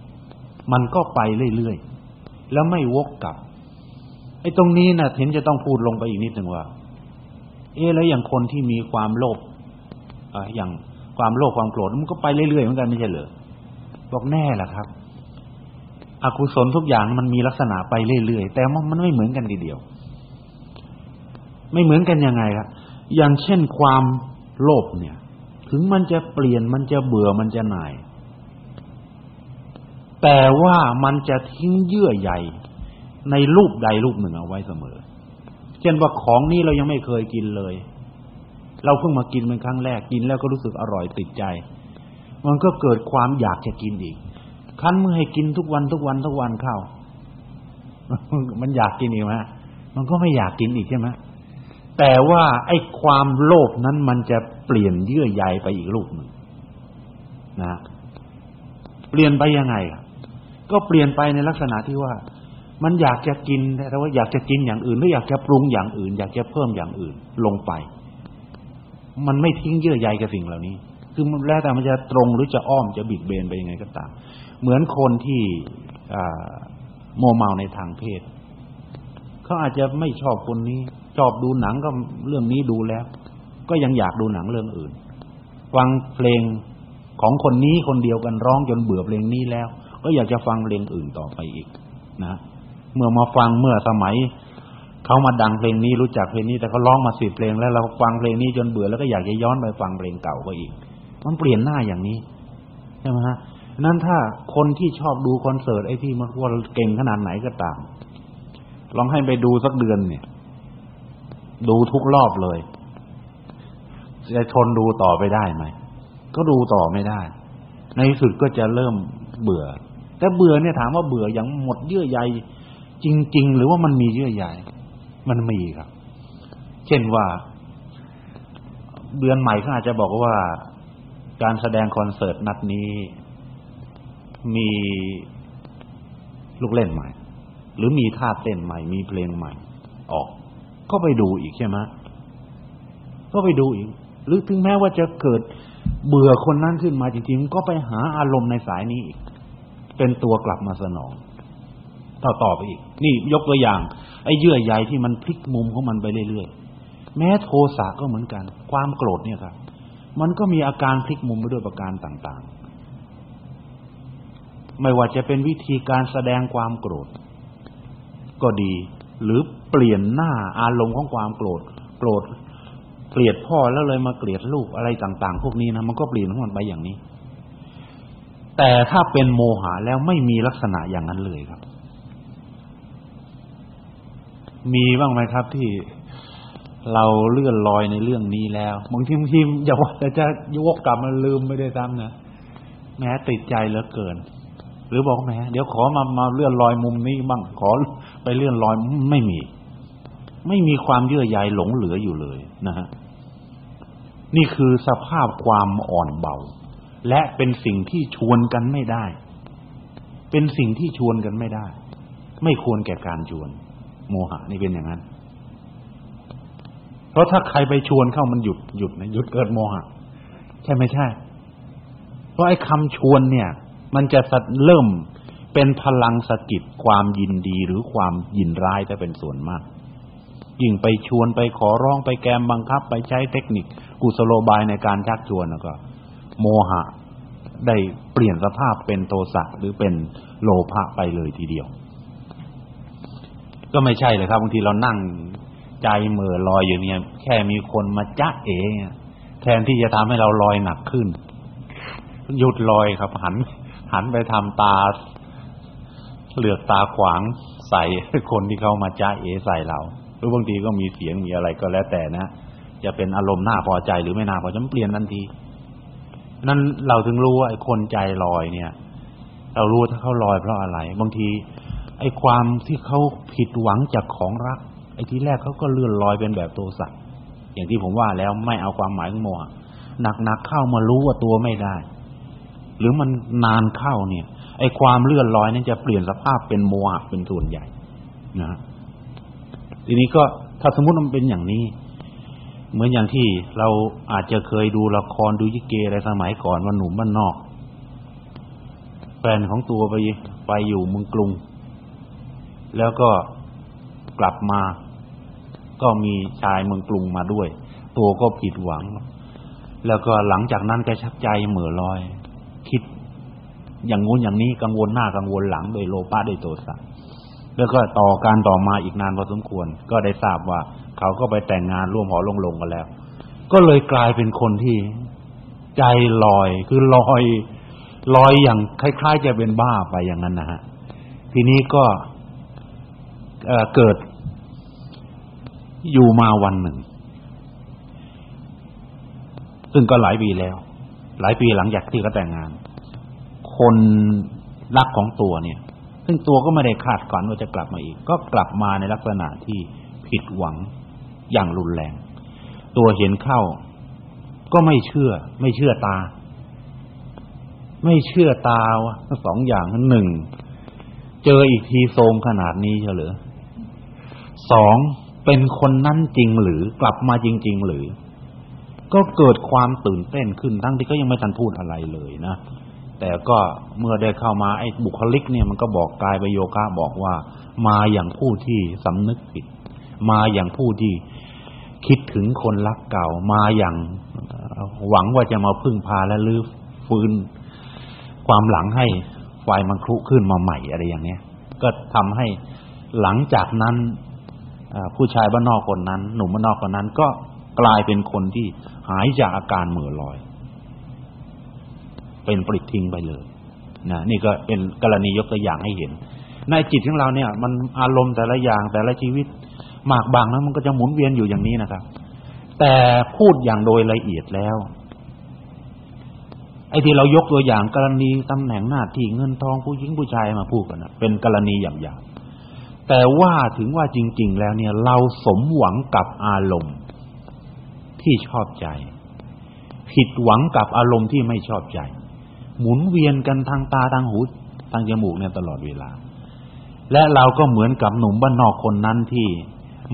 S1: มันก็ไปเรื่อยๆ แล้วไม่วกกลับ ไอ้ตรงนี้นะเห็นจะต้องพูดลงไปอีกนิดหนึ่งว่า เอ๊แล้วอย่างคนที่มีความโลภอ่าอย่างความโลภความโกรธมันก็ไปเรื่อยๆเหมือนกันไม่ใช่เหรอบอกแน่ล่ะครับ อกุศลทุกอย่างมันมีลักษณะไปเรื่อยๆแต่มันไม่เหมือนกันทีเดียว ไม่เหมือนกันยังไงครับอย่างเช่นความโลภเนี่ย ถึงมันจะเปลี่ยนมันจะเบื่อมันจะหน่าย แต่ว่ามันจะทิ้งเยื่อใยในรูปใดรูปหนึ่งเอาไว้เสมอ เช่นว่าของนี้เรายังไม่เคยกินเลย เราเพิ่งมากินเป็นครั้งแรกกินแล้วก็รู้สึกอร่อยติดใจ มันก็เกิดความอยากจะกินอีก คั้นเมื่อให้กินทุกวันทุกวันทุกวันเข้ามันอยากกินอีกไหมมันก็ไม่อยากกินอีกใช่ไหมแต่ว่าไอ้ความโลภนั้นมันจะเปลี่ยนเยื่อใยไปอีกรูปหนึ่งนะเปลี่ยนไปยังไงก็เปลี่ยนไปในลักษณะที่ว่า มันอยากจะกินแต่ว่าอยากจะกินอย่างอื่นหรืออยากจะปรุงอย่างอื่น อยากจะเพิ่มอย่างอื่น ลงไป มันไม่ทิ้งเยื่อใยกับสิ่งเหล่านี้ คือแล้วแต่มันจะตรงหรือจะอ้อมจะบิดเบนไปยังไงก็ตาม เหมือนคนที่โมเมาในทางเพศเขาอาจจะไม่ชอบคนนี้ชอบดูหนังก็เรื่องนี้ดูแล้ว ก็ยังอยากดูหนังเรื่องอื่น ฟังเพลงของคนนี้คนเดียวกันร้องจนเบื่อเพลงนี้แล้ว ก็อยากจะฟังเพลงอื่นต่อไปอีก นะเมื่อมาฟังเมื่อสมัยเขามาดังเพลงนี้รู้จักเพลงนี้ แต่เขาร้องมาสิบเพลงแล้วเราฟังเพลงนี้จนเบื่อแล้วก็อยากจะย้อนไปฟังเพลงเก่าก็อีก มันเปลี่ยนหน้าอย่างนี้ใช่ไหมฮะ นั้นถ้าคนที่ชอบดูคอนเสิร์ตไอ้ที่มันว่าเก่งขนาดไหนก็ตาม ลองให้ไปดูสักเดือนเนี่ย ดูทุกรอบเลย จะทนดูต่อไปได้ไหม ก็ดูต่อไม่ได้ ในสุดก็จะเริ่มเบื่อ แต่เบื่อเนี่ยถามว่าเบื่ออย่างหมดเยื่อใยจริง ๆ หรือว่ามันมีเยื่อใยมันมีครับ เช่นว่า เดือนใหม่เขาอาจจะบอกว่า การแสดงคอนเสิร์ตนัดนี้ มีลูกเล่นใหม่ หรือมีท่าเต้นใหม่ มีเพลงใหม่ ออก ก็ไปดูอีกใช่ไหมก็ไปดูอีก หรือถึงแม้ว่าจะเกิดเบื่อคนนั้นขึ้นมาจริงๆก็ไปหาอารมณ์ในสายนี้อีก เป็นตัวกลับมาสนอง ต่อต่อไปอีก นี่ยกตัวอย่าง ไอ้เยื่อใยที่มันพลิกมุมของมันไปเรื่อยๆแม้โทสะก็เหมือนกัน ความโกรธเนี่ยครับ มันก็มีอาการพลิกมุมไปด้วยประการต่าง ๆ ไม่ว่าจะเป็นวิธีการแสดงความโกรธ ก็ดี หรือเปลี่ยนหน้าอารมณ์ของความโกรธ โกรธเกลียดพ่อแล้วเลยมาเกลียดลูกอะไรต่าง ๆ พวกนี้นะมันก็เปลี่ยนของมันไปอย่างนี้ แต่ถ้าเป็นโมหะแล้วไม่มีลักษณะอย่างนั้นเลยครับ มีบ้างไหมครับที่เราเลื่อนลอยในเรื่องนี้แล้วบางทีบางทีอย่าว่าจะยวกกลับมาลืมไม่ได้ซ้ำนะแม้ติดใจเหลือเกิน หรือบอกแม้เดี๋ยวขอมามาเลื่อนลอยมุมนี้บ้างขอไปเลื่อนลอยไม่มี ไม่มีความเยื่อใยหลงเหลืออยู่เลยนะฮะนี่คือสภาพความอ่อนเบา และเป็นสิ่งที่ชวนกันไม่ได้ เป็นสิ่งที่ชวนกันไม่ได้ ไม่ควรแก่การชวน โมหะนี่เป็นอย่างนั้น เพราะถ้าใครไปชวนเข้ามันหยุดหยุดนะหยุดเกิดโมหะ ใช่ไม่ใช่ เพราะไอ้คำชวนเนี่ย มันจะเริ่มเป็นพลังสกิดความยินดีหรือความยินร้ายแต่เป็นส่วนมาก ยิ่งไปชวนไปขอร้องไปแกมบังคับ ไปใช้เทคนิคกุศโลบายในการชักชวนแล้วก็ โมหะได้เปลี่ยนสภาพเป็นโทสะหรือเป็นโลภะไปเลยทีเดียว ก็ไม่ใช่เลยครับบางทีเรานั่งใจเหม่อลอยอยู่เนี่ย แค่มีคนมาจ๊ะเอ๋แทนที่จะทำให้เราลอยหนักขึ้นหยุดลอยครับหัน หันไปทำตาเหลือกตาขวางใส่คนที่เขามาจ้าเอใส่เราหรือบางทีก็มีเสียงมีอะไรก็แล้วแต่นะจะเป็นอารมณ์น่าพอใจหรือไม่น่าพอใจมันเปลี่ยนทันทีนั้นเราถึงรู้ว่าไอ้คนใจลอยเนี่ย เรารู้ถ้าเขาลอยเพราะอะไร บางที ไอ้ความที่เขาผิดหวังจากของรัก ไอ้ทีแรกเขาก็เลื่อนลอยเป็นแบบโทสะอย่างที่ผมว่าแล้วไม่เอาความหมายของโมหะหนักๆเข้ามารู้ว่าตัวไม่ได้ หรือมันนานเข้าเนี่ย ไอ้ความเลื่อนลอยนั้นจะเปลี่ยนสภาพเป็นโมหะเป็นส่วนใหญ่นะทีนี้ก็ถ้าสมมติมันเป็นอย่างนี้ เหมือนอย่างที่เราอาจจะเคยดูละครดูยิเกอะไรสมัยก่อนว่าหนุ่มบ้านนอกแฟนของตัวไปไปอยู่เมืองกรุง แล้วก็กลับมา ก็มีชายเมืองกรุงมาด้วย ตัวก็ผิดหวัง แล้วก็หลังจากนั้นก็ชักใจเหม่อลอย อย่างงู้นอย่างนี้กังวลหน้ากังวลหลังโดยโลภะโดยโทสะแล้วก็ต่อการต่อมาอีกนานพอสมควร ก็ได้ทราบว่า เขาก็ไปแต่งงานร่วมหอลงลงกันแล้ว ก็เลยกลายเป็นคนที่ใจลอย คือลอยลอยอย่างคล้าย ๆ จะเป็นบ้าไปอย่างนั้นนะฮะทีนี้ก็เเกิดอยู่มาวันหนึ่ง ซึ่งก็หลายปีแล้ว หลายปีหลังจากที่เขาแต่งงาน คนรักของตัวเนี่ย ซึ่งตัวก็ไม่ได้คาดฝันว่าจะกลับมาอีก ก็กลับมาในลักษณะที่ผิดหวังอย่างรุนแรง ตัวเห็นเข้า ก็ไม่เชื่อ ไม่เชื่อตา ไม่เชื่อตาสองอย่างหนึ่งเจออีกทีโทมขนาดนี้เฉลอสองเป็นคนนั้นจริงหรือกลับมาจริง ๆ หรือ ก็เกิดความตื่นเต้นขึ้นทั้งที่ก็ยังไม่ทันพูดอะไรเลยนะ แต่ก็เมื่อได้เข้ามาไอ้บุคลิกเนี่ยมันก็บอกกายไปโยคะบอกว่า มาอย่างผู้ที่สำนึกผิด มาอย่างผู้ที่คิดถึงคนรักเก่า มาอย่างหวังว่าจะมาพึ่งพาและลื้อฟื้นความหลังให้ไฟมันคลุขึ้นมาใหม่อะไรอย่างเนี้ย ก็ทำให้หลังจากนั้นผู้ชายบ้านนอกคนนั้น หนุ่มบ้านนอกคนนั้นก็กลายเป็นคนที่หายจากอาการเหม่อลอย เป็นปลิดทิ้งไปเลยนะนี่ก็เป็นกรณียกตัวอย่างให้เห็น ในจิตของเราเนี่ย มันอารมณ์แต่ละอย่างแต่ละชีวิตมากบางแล้วมันก็จะหมุนเวียนอยู่อย่างนี้นะครับ แต่พูดอย่างโดยละเอียดแล้วไอ้ที่เรายกตัวอย่างกรณีตำแหน่งหน้าที่เงินทองผู้หญิงผู้ชายมาพูดกันนะเป็นกรณีอย่างๆาแต่ว่าถึงว่าจริง ๆ แล้วเนี่ย เราสมหวังกับอารมณ์ที่ชอบใจ ผิดหวังกับอารมณ์ที่ไม่ชอบใจ หมุนเวียนกันทางตาทางหูทางจมูกเนี่ยตลอดเวลา และเราก็เหมือนกับหนุ่มบ้านนอกคนนั้นที่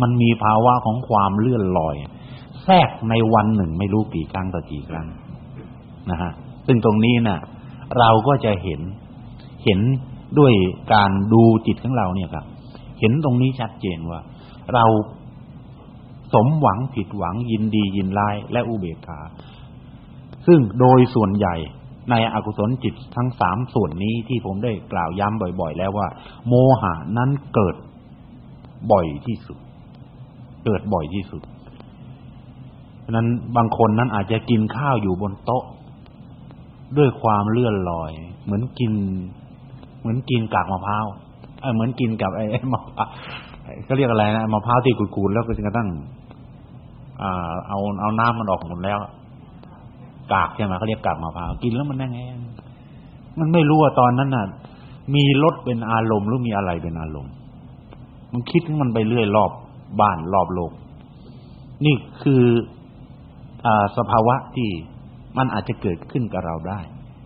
S1: มันมีภาวะของความเลื่อนลอย แทรกในวันหนึ่งไม่รู้กี่ครั้งต่อกี่ครั้งนะฮะซึ่งตรงนี้นะ่ะ เราก็จะเห็นเห็นด้วยการดูจิตของเราเนี่ยครับ เห็นตรงนี้ชัดเจนว่า เราสมหวังผิดหวังยินดียินร้ายและอุเบกขา ซึ่งโดยส่วนใหญ่ ในอกุศลจิตทั้งสามส่วนนี้ที่ผมได้กล่าวย้ำบ่อย ๆ แล้วว่า โมหะนั้นเกิดบ่อยที่สุด เกิดบ่อยที่สุดฉะนั้นบางคนนั้นอาจจะกินข้าวอยู่บนโต๊ะ ด้วยความเลื่อนลอย เหมือนกิน เหมือนกินกากมะพร้าวเหมือนกินกับไอ้มะพร้าวเขาเรียกอะไรนะมะพร้าวที่ขูดๆแล้วก็จนกระทั่งอ่าเอาเอาน้ำมันออกหมดแล้ว กากใช่ไหมเขาเรียกกากมะพร้าวกินแล้วมันแห้งมันไม่รู้ว่าตอนนั้นน่ะ มีรสเป็นอารมณ์หรือมีอะไรเป็นอารมณ์ มันคิดมันไปเรื่อยรอบบ้านรอบโลก นี่คืออสภาวะที่มันอาจจะเกิดขึ้นกับเราได้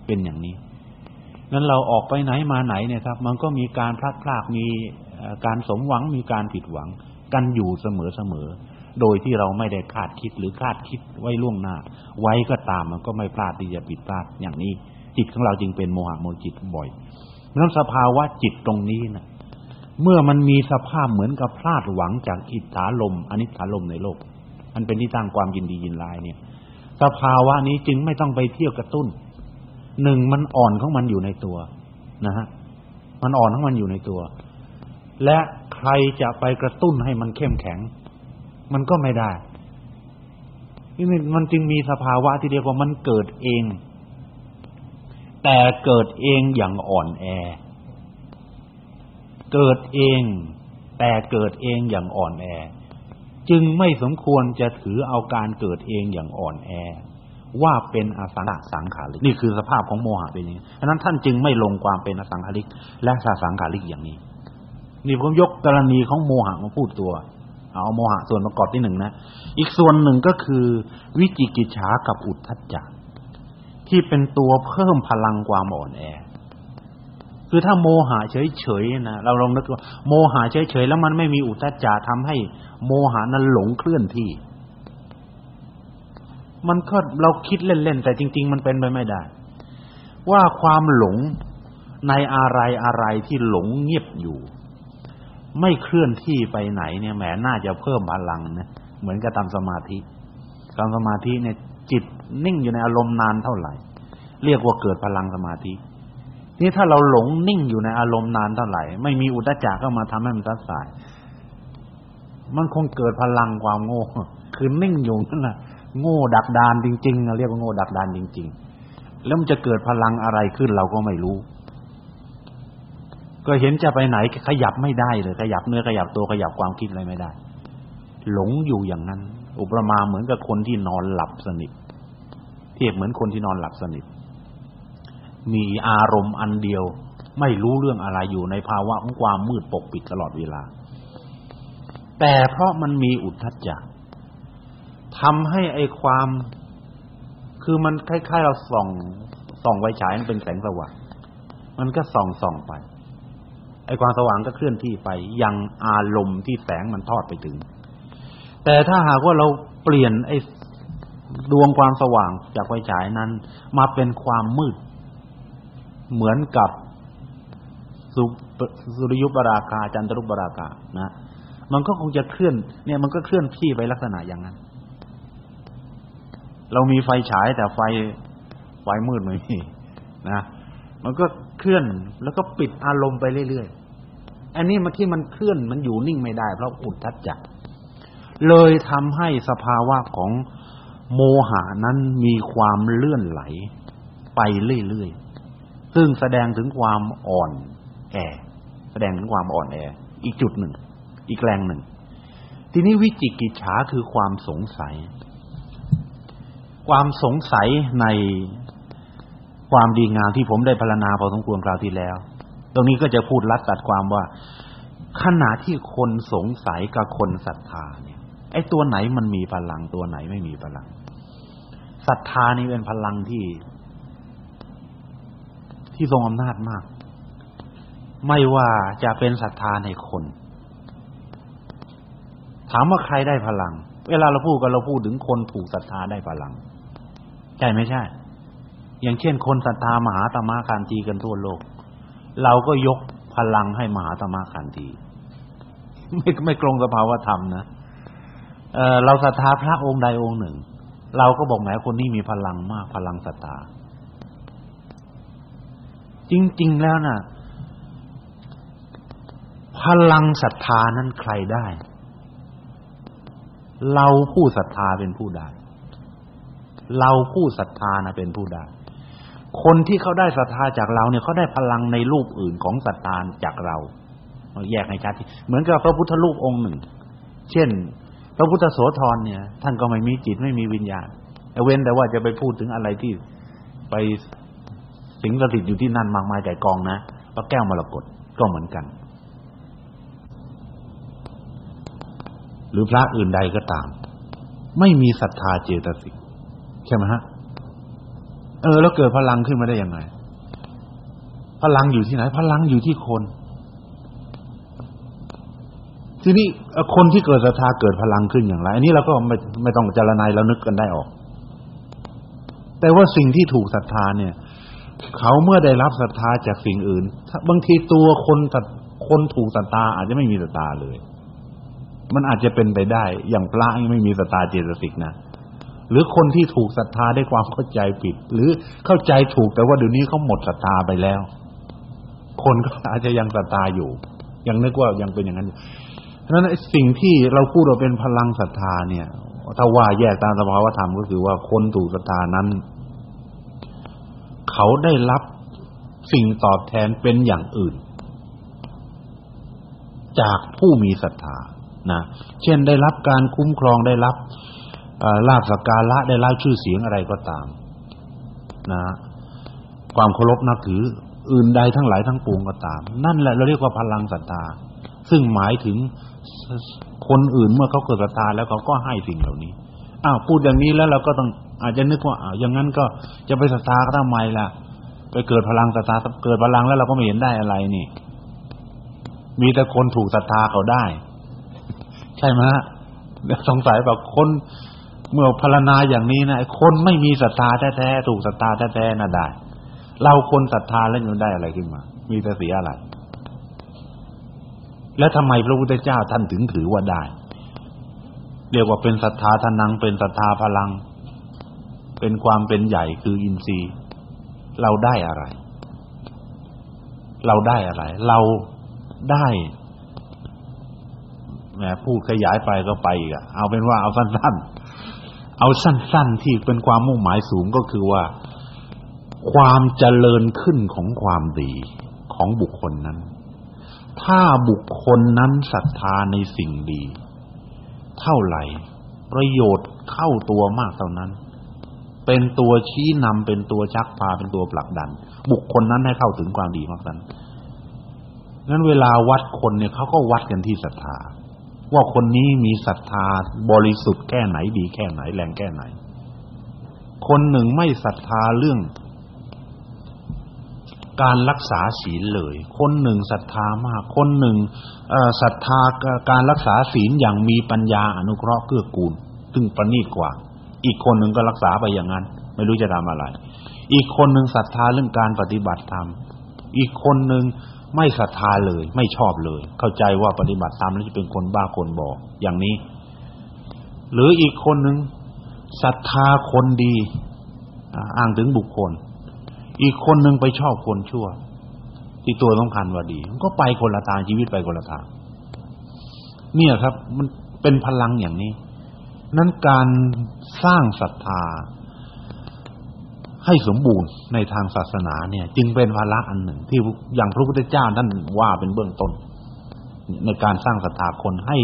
S1: เป็นอย่างนี้นั้นเราออกไปไหนมาไหนเนี่ยครับ มันก็มีการพลัดพรากมีการสมหวังมีการผิดหวัง กันอยู่เสมอเสมอ โดยที่เราไม่ได้คาดคิดหรือคาดคิดไว้ล่วงหน้า ไว้ก็ตามมันก็ไม่พลาดที่จะผิดพลาดอย่างนี้ จิตของเราจึงเป็นโมหะโมจิตบ่อยเพราะสภาวะจิตตรงนี้นะเมื่อมันมีสภาพเหมือนกับพลาดหวังจากอิทธาลมอนิจฐาลมในโลกมันเป็นที่ตั้งความยินดียินร้ายเนี่ย สภาวะนี้จึงไม่ต้องไปเที่ยวกระตุ้นหนึ่งมันอ่อนของมันอยู่ในตัวนะฮะมันอ่อนของมันอยู่ในตัว และใครจะไปกระตุ้นให้มันเข้มแข็ง มันก็ไม่ได้นี่มันจึงมีสภาวะที่เรียกว่ามันเกิดเอง แต่เกิดเองอย่างอ่อนแอ เกิดเอง แต่เกิดเองอย่างอ่อนแอ จึงไม่สมควรจะถือเอาการเกิดเองอย่างอ่อนแอ ว่าเป็นอสังขสังขาริกนี่คือสภาพของโมหะเป็นอย่างนี้ฉะนั้นท่านจึงไม่ลงความเป็นอสังขาริกและสสังขาริกอย่างนี้ นี่ผมยกกรณีของโมหะมาพูดตัว เอาโมหะส่วนประกอบที่หนึ่งนะ อีกส่วนหนึ่งก็คือ วิจิกิจฉากับอุทธัจจะที่เป็นตัวเพิ่มพลังความอ่อนแอ คือถ้าโมหะเฉยๆนะเราลองนึกว่าโมหะเฉยๆแล้วมันไม่มีอุทธัจจะทำให้โมหะนั้นหลงเคลื่อนที่ มันก็เราคิดเล่นๆแต่จริง ๆ มันเป็นไปไม่ได้ ว่าความหลงในอะไรอะไรที่หลงเงียบอยู่ ไม่เคลื่อนที่ไปไหนเนี่ยแหมน่าจะเพิ่มพลังนะเหมือนกับทำสมาธิทำสมาธิเนี่ยจิตนิ่งอยู่ในอารมณ์นานเท่าไหร่ เรียกว่าเกิดพลังสมาธินี่ถ้าเราหลงนิ่งอยู่ในอารมณ์นานเท่าไหร่ ไม่มีอุตจักเข้ามาทำให้มันซัดสาย มันคงเกิดพลังความโง่ คือนิ่งอยู่นั่นแหละโง่ดักดานจริงๆเรียกว่าโง่ดักดานจริง ๆ แล้วมันจะเกิดพลังอะไรขึ้นเราก็ไม่รู้ ก็เห็นจะไปไหนขยับไม่ได้เลยขยับเนื้อขยับตัวขยับความคิดอะไรไม่ได้ หลงอยู่อย่างนั้น อุปมาเหมือนกับคนที่นอนหลับสนิทเทียบเหมือนคนที่นอนหลับสนิท มีอารมณ์อันเดียว ไม่รู้เรื่องอะไรอยู่ในภาวะของความมืดปกปิดตลอดเวลา แต่เพราะมันมีอุทธัจจะทำให้ไอ้ความ คือมันคล้ายๆเราส่องส่องไฟฉายมันเป็นแสงสว่างมันก็ส่องส่องไป ไอ้ความสว่างก็เคลื่อนที่ไปยังอารมณ์ที่แสงมันทอดไปถึง แต่ถ้าหากว่าเราเปลี่ยนไอ้ดวงความสว่างจากไฟฉายนั้น มาเป็นความมืด เหมือนกับสุริยุปราคาจันทรุปราคานะมันก็คงจะเคลื่อน เนี่ยมันก็เคลื่อนที่ไปลักษณะอย่างนั้น เรามีไฟฉายแต่ไฟไฟมืดไม่มีนะมันก็เคลื่อนแล้วก็ปิดอารมณ์ไปเรื่อยๆ อันนี้มันที่มันเคลื่อนมันอยู่นิ่งไม่ได้ เพราะอุดทัดจักเลยทำให้สภาวะของโมหานั้นมีความเลื่อนไหล ไปเรื่อยๆ ซึ่งแสดงถึงความอ่อนแอ แสดงถึงความอ่อนแอ อีกจุดหนึ่ง อีกแรงหนึ่ง ทีนี้วิจิกิจฉาคือความสงสัย ความสงสัยในความดีงามที่ผมได้พรรณนาพอสมควรคราวที่แล้ว ตรงนี้ก็จะพูดลัดตัดความว่า ขณะที่คนสงสัยกับคนศรัทธาเนี่ย ไอ้ตัวไหนมันมีพลังตัวไหนไม่มีพลังศรัทธานี่เป็นพลังที่ ที่ทรงอำนาจมาก ไม่ว่าจะเป็นศรัทธาในคน ถามว่าใครได้พลัง เวลาเราพูดกันเราพูดถึงคนถูกศรัทธาได้พลังใช่ไม่ใช่ อย่างเช่น คนศรัทธามหาตมะคานธีกันทั่วโลก เราก็ยกพลังให้มหาตมะคานธีไม่ไม่ตรงสภาวธรรมนะเออเราศรัทธาพระองค์ใดองค์หนึ่ง เราก็บอกแหมคนนี้มีพลังมากพลังศรัทธาจริง ๆ แล้วนะ่ะ พลังศรัทธานั้นใครได้ เราผู้ศรัทธาเป็นผู้ได้ เราผู้ศรัทธานะเป็นผู้ได้ คนที่เขาได้ศรัทธาจากเราเนี่ยเขาได้พลังในรูปอื่นของศรัทธาจากเราแยกให้ชัดเหมือนกับพระพุทธรูปองค์หนึ่ง เช่น พระพุทธโสธรเนี่ย ท่านก็ไม่มีจิตไม่มีวิญญาณเว้นแต่ว่าจะไปพูดถึงอะไรที่ไปสิงสถิตอยู่ที่นั่นมากมายแต่กองนะพระแก้วมรกตก็เหมือนกัน หรือพระอื่นใดก็ตาม ไม่มีศรัทธาเจตสิกใช่ไหมฮะ เออแล้วเกิดพลังขึ้นมาได้ยังไง พลังอยู่ที่ไหน พลังอยู่ที่คน ทีนี้คนที่เกิดศรัทธาเกิดพลังขึ้นอย่างไร อันนี้เราก็ไม่ไม่ต้องจารณัยเรานึกกันได้ออก แต่ว่าสิ่งที่ถูกศรัทธาเนี่ย เขาเมื่อได้รับศรัทธาจากสิ่งอื่นบางทีตัวคนตคนถูกศรัทธาอาจจะไม่มีศรัทธาเลย มันอาจจะเป็นไปได้ อย่างพระยังไม่มีศรัทธาเจตสิกนะ หรือคนที่ถูกศรัทธาได้ความเข้าใจผิด หรือเข้าใจถูกแต่ว่าเดี๋ยวนี้เขาหมดศรัทธาไปแล้ว คนก็อาจจะยังศรัทธาอยู่ ยังนึกว่ายังเป็นอย่างนั้นอยู่เพราะฉะนั้นสิ่งที่เราพูดว่าเป็นพลังศรัทธาเนี่ยถ้าว่าแยกตามสภาวธรรมก็คือว่าคนถูกศรัทธานั้น เขาได้รับสิ่งตอบแทนเป็นอย่างอื่น จากผู้มีศรัทธานะ เช่นได้รับการคุ้มครองได้รับ ลาภสักการะได้รับชื่อเสียงอะไรก็ตามนะความเคารพนับถืออื่นใดทั้งหลายทั้งปวงก็ตาม นั่นแหละเราเรียกว่าพลังศรัทธาซึ่งหมายถึงคนอื่นเมื่อเขาเกิดศรัทธาแล้วเขาก็ให้สิ่งเหล่านี้อ้าวพูดอย่างนี้แล้วเราก็ต้องอาจจะนึกว่าอ้าวอย่างนั้นก็จะไปศรัทธาก็ทำไมล่ะ ไปเกิดพลังศรัทธาเกิดพลังแล้วเราก็ไม่เห็นได้อะไรนี่ มีแต่คนถูกศรัทธาเขาได้ ใช่ไหมฮะสงสัยแบบคน เมื่อพรรณนาอย่างนี้นะคนไม่มีศรัทธาแท้ๆถูกศรัทธาแท้ๆน่ะได้ เราคนศรัทธาแล้วยังได้อะไรขึ้นมา มีแต่เสียอะไร แล้วทำไมพระพุทธเจ้าท่านถึงถือว่าได้ เรียกว่าเป็นศรัทธาทนังเป็นศรัทธาพลัง เป็นความเป็นใหญ่คืออินทรีย์ เราได้อะไร เราได้อะไร เราได้แหมพูดขยายไปก็ไปอีกอะเอาเป็นว่าเอาสั้นๆ เอาสั้นๆที่เป็นความมุ่งหมายสูงก็คือว่า ความเจริญขึ้นของความดีของบุคคลนั้น ถ้าบุคคลนั้นศรัทธาในสิ่งดี เท่าไหร่ ประโยชน์เข้าตัวมากเท่านั้น เป็นตัวชี้นำเป็นตัวชักพาเป็นตัวผลักดัน บุคคลนั้นให้เข้าถึงความดีมากนั้นนั้นเวลาวัดคนเนี่ยเขาก็วัดกันที่ศรัทธา ว่าคนนี้มีศรัทธาบริสุทธิ์แค่ไหนดีแค่ไหนแรงแค่ไหน คนหนึ่งไม่ศรัทธาเรื่อง การรักษาศีลเลย คนหนึ่งศรัทธามาก คนหนึ่งศรัทธาการรักษาศีลอย่างมีปัญญาอนุเคราะห์เกื้อกูลซึ่งประณีตกว่า อีกคนหนึ่งก็รักษาไปอย่างนั้น ไม่รู้จะทำอะไร อีกคนหนึ่งศรัทธาเรื่องการปฏิบัติธรรม อีกคนหนึ่ง ไม่ศรัทธาเลย ไม่ชอบเลย เข้าใจว่าปฏิบัติตามแล้วจะเป็นคนบ้าคนบออย่างนี้ หรืออีกคนหนึ่งศรัทธาคนดีอ้างถึงบุคคล อีกคนหนึ่งไปชอบคนชั่ว ที่ตัวสำคัญว่าดี ก็ไปคนละทางชีวิตไปคนละทางเนี่ยครับ มันเป็นพลังอย่างนี้ นั้นการสร้างศรัทธา ให้สมบูรณ์ในทางศาสนาเนี่ย จึงเป็นภาระอันหนึ่ง ที่อย่างพระพุทธเจ้าท่านว่าเป็นเบื้องต้น ในการสร้างศรัทธาคนให้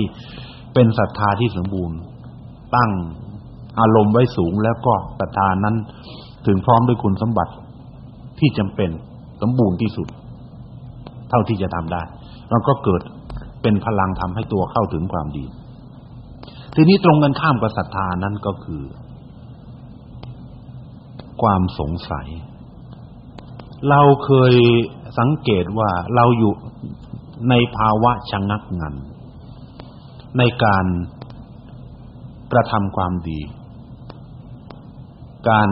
S1: เป็นศรัทธาที่สมบูรณ์ตั้งอารมณ์ไว้สูงแล้วก็ศรัทธานั้นถึงพร้อมด้วยคุณสมบัติที่จำเป็นสมบูรณ์ที่สุด เท่าที่จะทำได้มันก็เกิดเป็นพลังทำให้ตัวเข้าถึงความดี ทีนี้ตรงกันข้ามกับศรัทธานั้นก็คือ ความสงสัย เราเคยสังเกตว่าเราอยู่ในภาวะชะงักงัน ในการกระทำความดี การ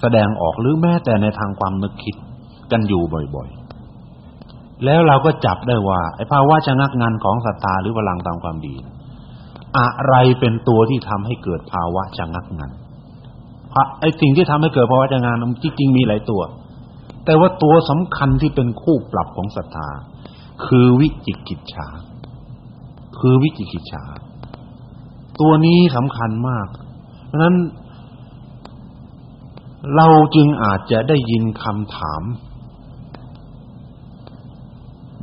S1: แสดงออกหรือแม้แต่ในทางความนึกคิดกันอยู่บ่อยๆ แล้วเราก็จับได้ว่าไอ้ภาวะชะงักงันของศรัทธาหรือพลังตามความดี อะไรเป็นตัวที่ทำให้เกิดภาวะชะงักงัน ไอ้สิ่งที่ทำให้เกิดภาวะจังงานจริงๆมีหลายตัว แต่ว่าตัวสำคัญที่เป็นคู่ปรับของศรัทธาคือวิจิกิจฉาคือวิจิกิจฉาตัวนี้สำคัญมาก เพราะนั้น เราจึงอาจจะได้ยินคำถาม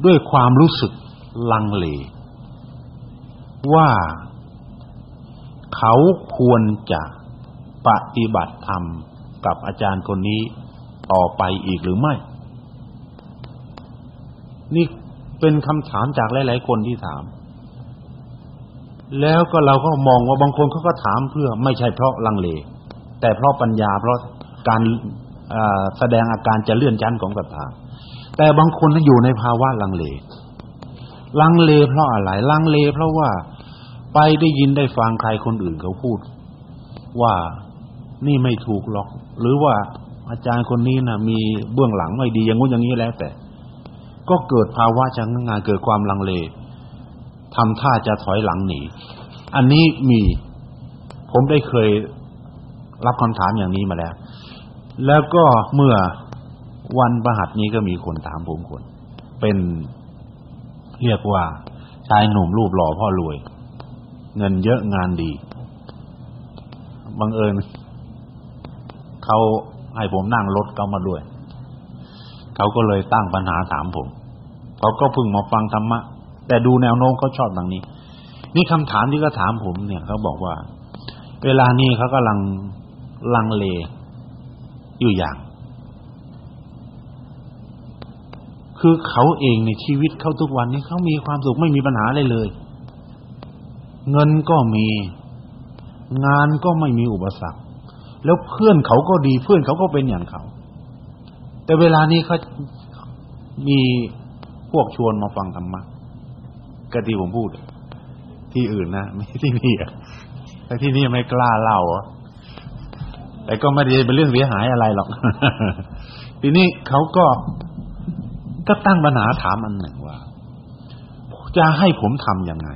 S1: ด้วยความรู้สึกลังเล ว่าเขาควรจะ ปฏิบัติธรรมกับอาจารย์คนนี้ต่อไปอีกหรือไม่ นี่เป็นคำถามจากหลาย ๆ คนที่ถาม แล้วก็เราก็มองว่าบางคนเขาก็ถามเพื่อไม่ใช่เพราะลังเล แต่เพราะปัญญาเพราะการแสดงอาการจะเลื่อนชั้นของศรัทธาแต่บางคนนั้นอยู่ในภาวะลังเล ลังเลเพราะอะไร ลังเลเพราะว่าไปได้ยินได้ฟังใครคนอื่นเขาพูด ว่า นี่ไม่ถูกหรอก หรือว่าอาจารย์คนนี้นะมีเบื้องหลังไม่ดีอย่างงู้นอย่างนี้แล้วแต่ ก็เกิดภาวะชะงักงานเกิดความลังเลทำท่าจะถอยหลังหนี อันนี้มี ผมได้เคยรับคำถามอย่างนี้มาแล้ว แล้วก็เมื่อวันประหัสนี้ก็มีคนถามผมคน เป็นเรียกว่าชายหนุ่มรูปหล่อพ่อรวย เงินเยอะงานดี บังเอิญ เขาให้ผมนั่งรถเขามาด้วย เขาก็เลยตั้งปัญหาถามผม เขาก็เพิ่งมาฟังธรรมะ แต่ดูแนวโน้มเขาชอบดังนี้ นี่คำถามที่เขาถามผมเนี่ยเขาบอกว่า เวลานี้เขากำลังลังเลอยู่อย่าง คือเขาเองในชีวิตเขาทุกวันนี้เขามีความสุขไม่มีปัญหาอะไรเลย เงินก็มี งานก็ไม่มีอุปสรรค แล้วเพื่อนเขาก็ดีเพื่อนเขาก็เป็นอย่างเขา แต่เวลานี้เขามีพวกชวนมาฟังธรรมะก็ที่ผมพูด ที่อื่นนะไม่ที่นี่อะแต่ที่นี่ไม่กล้าเล่าอะแต่ก็ไม่ได้เป็นเรื่องเสียหายอะไรหรอก ทีนี้เขาก็ก็ตั้งปัญหาถามอันหนึ่งว่า จะให้ผมทำยังไง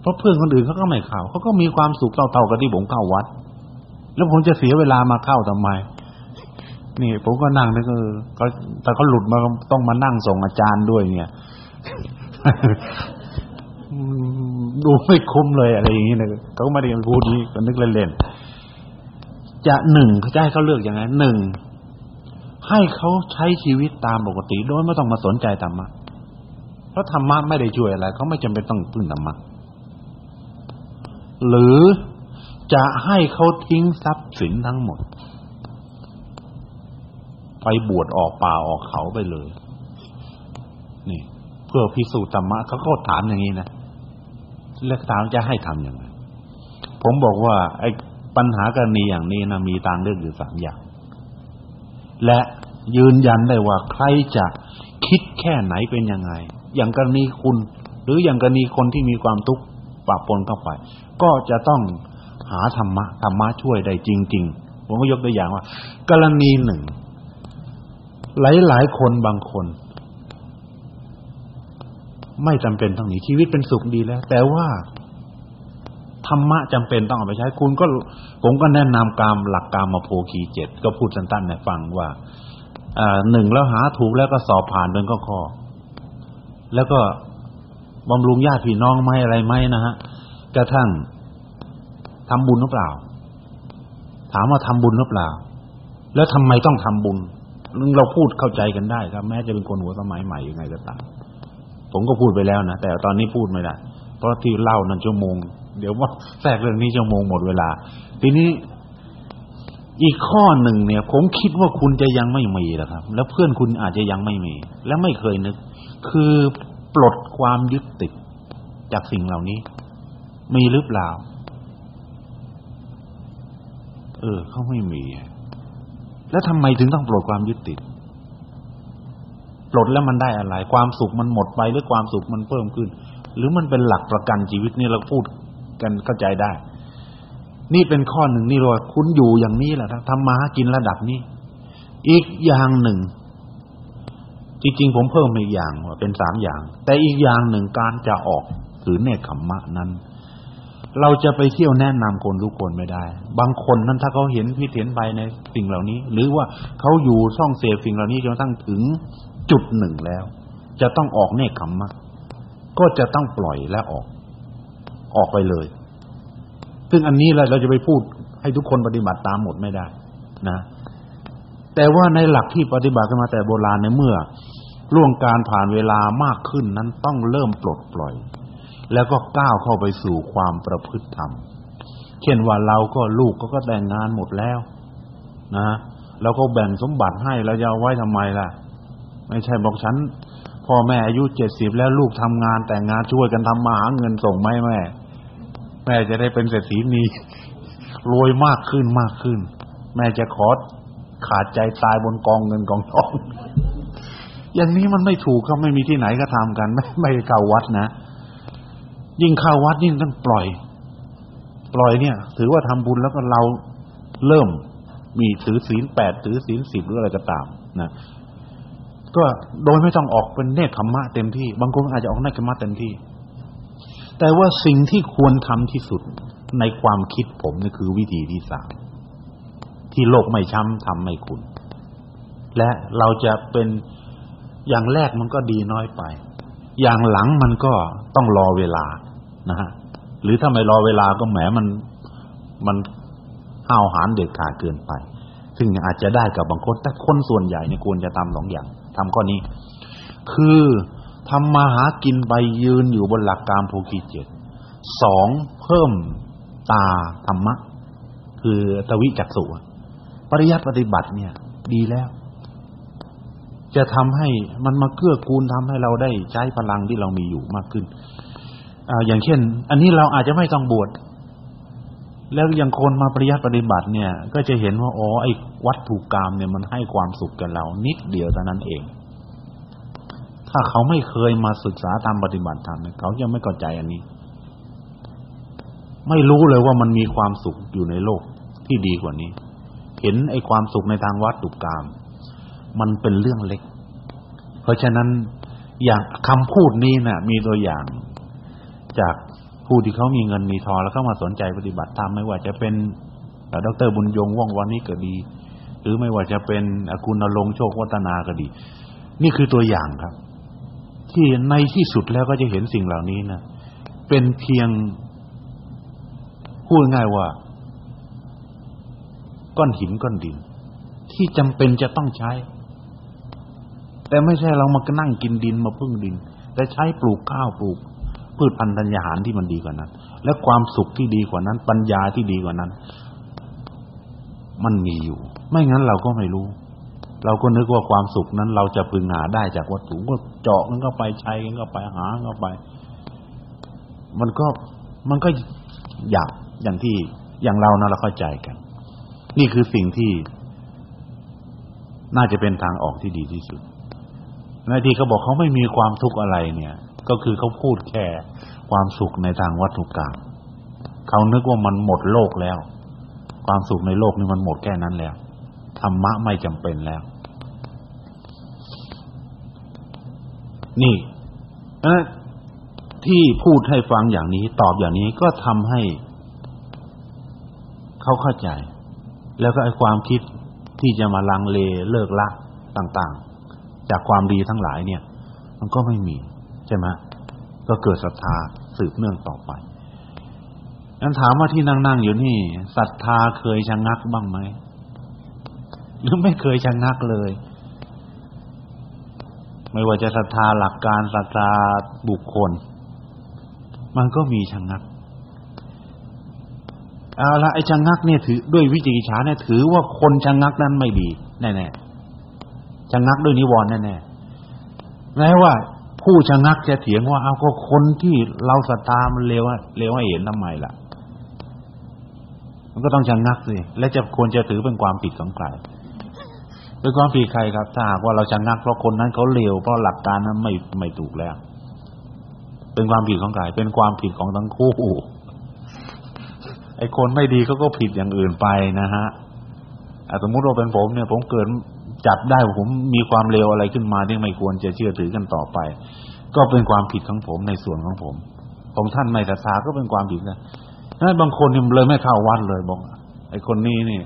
S1: เพราะเพื่อนคนอื่นเขาก็ไม่เข้าเขาก็มีความสุขเท่าๆกับที่ผมเข้าวัด แล้วผมจะเสียเวลามาเข้าทำไม นี่ผมก็นั่งนึกเออเขาแต่เขาหลุดมาต้องมานั่งส่งอาจารย์ด้วย เนี่ยดูไม่คุ้มเลยอะไรอย่างนี้นะเขาไม่ได้พูดนี้ก็นึกเล่นๆจะหนึ่งเขาจะให้เขาเลือกอย่างไงหนึ่งให้เขาใช้ชีวิตตามปกติ โดยไม่ต้องมาสนใจธรรมะเพราะธรรมะไม่ได้ช่วยอะไรเขาไม่จำเป็นต้องพึ่งธรรมะหรือ จะให้เขาทิ้งทรัพย์สินทั้งหมด ไปบวชออกป่าออกเขาไปเลย นี่ เพื่อพิสูจน์ธรรมะเขาก็ถามอย่างนี้นะแล้วถามจะให้ทำยังไงผมบอกว่า ไอ้ปัญหากรณีอย่างนี้นะมีทางเลือกอยู่สามอย่าง และยืนยันได้ว่าใครจะคิดแค่ไหนเป็นยังไง อย่างกรณีคุณ หรืออย่างกรณีคนที่มีความทุกข์ปะปนเข้าไป ก็จะต้อง หาธรรมะธรรมะช่วยได้จริง ๆ ผมก็ยกตัวอย่างว่า กรณีหนึ่ง หลายๆคนบางคน ไม่จำเป็นต้องหนีชีวิตเป็นสุขดีแล้ว แต่ว่าธรรมะจำเป็นต้องเอาไปใช้คุณก็ ผมก็แนะนำกามหลักกามมาโพคีเจ็ดก็พูดสั้นๆให้ฟังว่าอ่าหนึ่งแล้วหาถูกแล้วก็สอบผ่านเป็นข้อข้อแล้วก็บำรุงญาติพี่น้องไหมอะไรไหมนะฮะกระทั่ง ทำบุญหรือเปล่า ถามว่าทำบุญหรือเปล่า แล้วทำไมต้องทำบุญเราพูดเข้าใจกันได้ครับแม้จะเป็นคนหัวสมัยใหม่ยังไงก็ตามผมก็พูดไปแล้วนะแต่ตอนนี้พูดไม่ได้เพราะที่เล่านั้นชั่วโมง เดี๋ยวว่าแทรกเรื่องนี้ชั่วโมงหมดเวลา ทีนี้อีกข้อหนึ่งเนี่ย ผมคิดว่าคุณจะยังไม่มีแหละครับ แล้วเพื่อนคุณอาจจะยังไม่มี และไม่เคยนึก คือปลดความยึดติดจากสิ่งเหล่านี้ มีหรือเปล่า เออเขาไม่มี แล้วทำไมถึงต้องปลดความยึดติดปลดแล้วมันได้อะไร ความสุขมันหมดไปหรือความสุขมันเพิ่มขึ้น หรือมันเป็นหลักประกันชีวิตนี่เราพูดกันเข้าใจได้ นี่เป็นข้อหนึ่งนี่เราคุณอยู่อย่างนี้แหละทำมาหากินระดับนี้ อีกอย่างหนึ่งจริงๆผมเพิ่มอีกอย่างว่าเป็นสามอย่าง แต่อีกอย่างหนึ่งการจะออกถือเนคขมมะนั้น เราจะไปเที่ยวแนะนำคนทุกคนไม่ได้ บางคนนั้นถ้าเขาเห็นพิเห็นไปในสิ่งเหล่านี้ หรือว่าเขาอยู่ช่องเสพสิ่งเหล่านี้จนกระทั่งถึงจุดหนึ่งแล้ว จะต้องออกเนคขมมะก็จะต้องปล่อยและออก ออกไปเลย ซึ่งอันนี้เราเราจะไปพูดให้ทุกคนปฏิบัติตามหมดไม่ได้ นะ แต่ว่าในหลักที่ปฏิบัติกันมาแต่โบราณในเมื่อล่วงการผ่านเวลามากขึ้นนั้นต้องเริ่มปลดปล่อย แล้วก็ก้าวเข้าไปสู่ความประพฤติธรรม เช่นว่าเราก็ลูกก็ก็แต่งงานหมดแล้วนะเราก็แบ่งสมบัติให้เราจะเอาไว้ทำไมล่ะ ไม่ใช่บอกฉันพ่อแม่อายุเจ็ดสิบแล้วลูกทำงานแต่งงานช่วยกันทำมาหาเงินส่งไหมแม่ แม่จะได้เป็นเศรษฐีนีรวยมากขึ้นมากขึ้น แม่จะขอขาดใจตายบนกองเงินกองทอง อย่างนี้มันไม่ถูกเขาไม่มีที่ไหนก็ทำกัน ไม่ไม่เข้าวัดนะ ยิ่งเข้าวัดยิ่ต้องปล่อย ปล่อยเนี่ย ถือว่าทำบุญแล้วก็เราเริ่มมีถือศีลแปดถือศีลสิบหรืออะไรก็ตามนะก็โดยไม่ต้องออกเป็นเนคขมมะเต็มที่ บางคนอาจจะออกเนคขมมะเต็มที่ แต่ว่าสิ่งที่ควรทำที่สุดในความคิดผมนี่คือวิธีที่สามที่โลกไม่ช้ำทำไม่คุณ และเราจะเป็นอย่างแรกมันก็ดีน้อยไป อย่างหลังมันก็ต้องรอเวลา นะฮะหรือถ้าไม่รอเวลาก็แหมมันมันห้าวหาญเด็ดขาดเกินไป ซึ่งอาจจะได้กับบางคน แต่คนส่วนใหญ่เนี่ยควรจะทำสองอย่างทำข้อนี้ คือทำมาหากินไปยืนอยู่บนหลักการโพธิเจ็ดสองเพิ่มตาธรรมะ คือตวิจักษุปริยัติปฏิบัติเนี่ย ดีแล้ว จะทำให้มันมาเกื้อกูลทำให้เราได้ใช้พลังที่เรามีอยู่มากขึ้น อ่าอย่างเช่น อันนี้เราอาจจะไม่ต้องบวชแล้วอย่างคนมาปริยัติปฏิบัติเนี่ย ก็จะเห็นว่าอ๋อไอ้วัตถุกรรมเนี่ยมันให้ความสุขแก่เรา นิดเดียวเท่านั้นเอง ถ้าเขาไม่เคยมาศึกษาตามปฏิบัติธรรมเขาจะไม่เข้าใจอันนี้ ไม่รู้เลยว่ามันมีความสุขอยู่ในโลกที่ดีกว่านี้ เห็นไอ้ความสุขในทางวัตถุกรรมมันเป็นเรื่องเล็ก เพราะฉะนั้นอย่างคำพูดนี้นะ่ะ มีตัวอย่าง จากผู้ที่เขามีเงินมีทองแล้วเข้ามาสนใจปฏิบัติธรรมไม่ว่าจะเป็นดรบุญยงว่องวันนี้ก็ดี หรือไม่ว่าจะเป็นอคุณนรงโชควัฒนาก็ดี นี่คือตัวอย่างครับ ที่ในที่สุดแล้วก็จะเห็นสิ่งเหล่านี้นะเป็นเพียงพูดง่ายว่า ก้อนหินก้อนดิน ที่จำเป็นจะต้องใช้ แต่ไม่ใช่เรามานั่งกินดินมาพึ่งดิน แต่ใช้ปลูกข้าวปลูก พืชพันธุ์ธัญญาหารที่มันดีกว่านั้น และความสุขที่ดีกว่านั้น ปัญญาที่ดีกว่านั้น มันมีอยู่ ไม่งั้นเราก็ไม่รู้ เราก็นึกว่าความสุขนั้น เราจะพึงหาได้จากวัตถุก็เจาะมันก็ไปใช้กันก็ไปหาก็ไป มันก็มันก็อยากอย่างที่อย่างเรานะเราเข้าใจกัน นี่คือสิ่งที่ น่าจะเป็นทางออกที่ดีที่สุดในที่เขาบอกเขาไม่มีความทุกข์อะไรเนี่ย ก็คือเขาพูดแค่ความสุขในทางวัตถุกรรมเขานึกว่ามันหมดโลกแล้ว ความสุขในโลกนี่มันหมดแค่นั้นแล้วธรรมะไม่จำเป็นแล้ว นี่ที่พูดให้ฟังอย่างนี้ ตอบอย่างนี้ก็ทำให้เขาเข้าใจ แล้วก็ไอ้ความคิดที่จะมาลังเลเลิกละต่าง ๆ จากความดีทั้งหลายเนี่ย มันก็ไม่มี ใช่ไหมก็เกิดศรัทธาสืบเนื่องต่อไปนั้นถามว่าที่นั่งๆอยู่นี่ศรัทธาเคยชะงักบ้างไหมหรือไม่เคยชะงักเลย ไม่ว่าจะศรัทธาหลักการศรัทธาบุคคล มันก็มีชะงักเอาละไอ้ชะงักเนี่ยถือด้วยวิจิกิจฉาเนี่ยถือว่าคนชะงักนั้นไม่ดีแน่ๆชะงักด้วยนิวรณ์แน่ๆแม้ว่า ผู้ชะงักจะเถียงว่าเอาก็คนที่เราศรัทธามันเลวเลวให้เห็นทำไมล่ะ มันก็ต้องชะงักสิและจะควรจะถือเป็นความผิดของใครเป็นความผิดใครครับ ถ้าหากว่าเราชะงักเพราะคนนั้นเขาเลวเพราะหลักการนั้นไม่ไม่ถูกแล้ว เป็นความผิดของใครเป็นความผิดของทั้งคู่ไอ้คนไม่ดีเขาก็ผิดอย่างอื่นไปนะฮะสมมุติว่าเป็นผมเนี่ย ผมเกิด จับได้ผมมีความเลวอะไรขึ้นมาที่ไม่ควรจะเชื่อถือกันต่อไป ก็เป็นความผิดของผมในส่วนของผมของท่านไม่ศรัทธาก็เป็นความผิดนะนั่นบางคนนี่เลยไม่เข้าวัดเลยบอกไอ้คนนี้นี่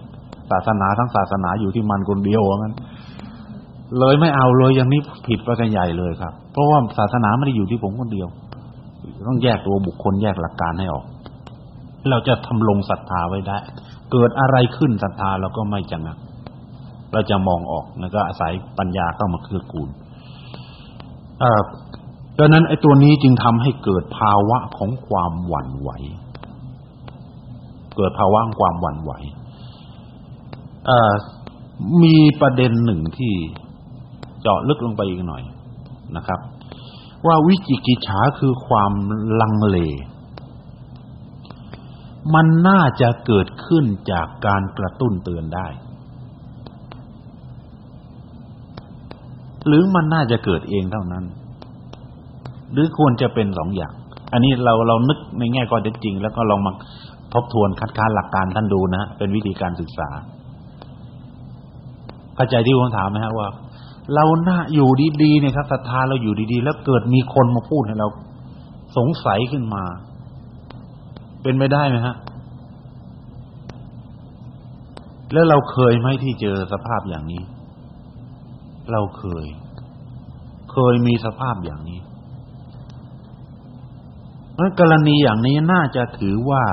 S1: ศาสนาทั้งศาสนาอยู่ที่มันคนเดียวงั้นเลยไม่เอาเลยอย่างนี้ผิดไปกันใหญ่เลยครับ เพราะว่าศาสนาไม่ได้อยู่ที่ผมคนเดียว ต้องแยกตัวบุคคลแยกหลักการให้ออก เราจะทำลงศรัทธาไว้ได้ เกิดอะไรขึ้นศรัทธาเราก็ไม่จังัก เราจะมองออกแล้วก็อาศัยปัญญาเข้ามาเกื้อกูลเอ่อดังนั้นไอ้ตัวนี้จึงทำให้เกิดภาวะของความหวั่นไหว เกิดภาวะของความหวั่นไหวเอ่อมีประเด็นหนึ่งที่เจาะลึกลงไปอีกหน่อยนะครับ ว่าวิจิกิจฉาคือความลังเล มันน่าจะเกิดขึ้นจากการกระตุ้นเตือนได้ หรือมันน่าจะเกิดเองเท่านั้น หรือควรจะเป็นสองอย่าง อันนี้เราเรานึกในแง่ข้อเท็จจริง แล้วก็ลองมาทบทวนคัดค้านหลักการท่านดูนะเป็นวิธีการศึกษาเข้าใจที่ผมถามไหมฮะว่า เราหน้าอยู่ดีๆเนี่ยครับศรัทธาเราอยู่ดีๆ แล้วเกิดมีคนมาพูดให้เราสงสัยขึ้นมา เป็นไปได้ไหมฮะแล้วเราเคยไหมที่เจอสภาพอย่างนี้ เราเคย เคยมีสภาพอย่างนี้เพราะกรณีอย่างนี้น่าจะถือว่า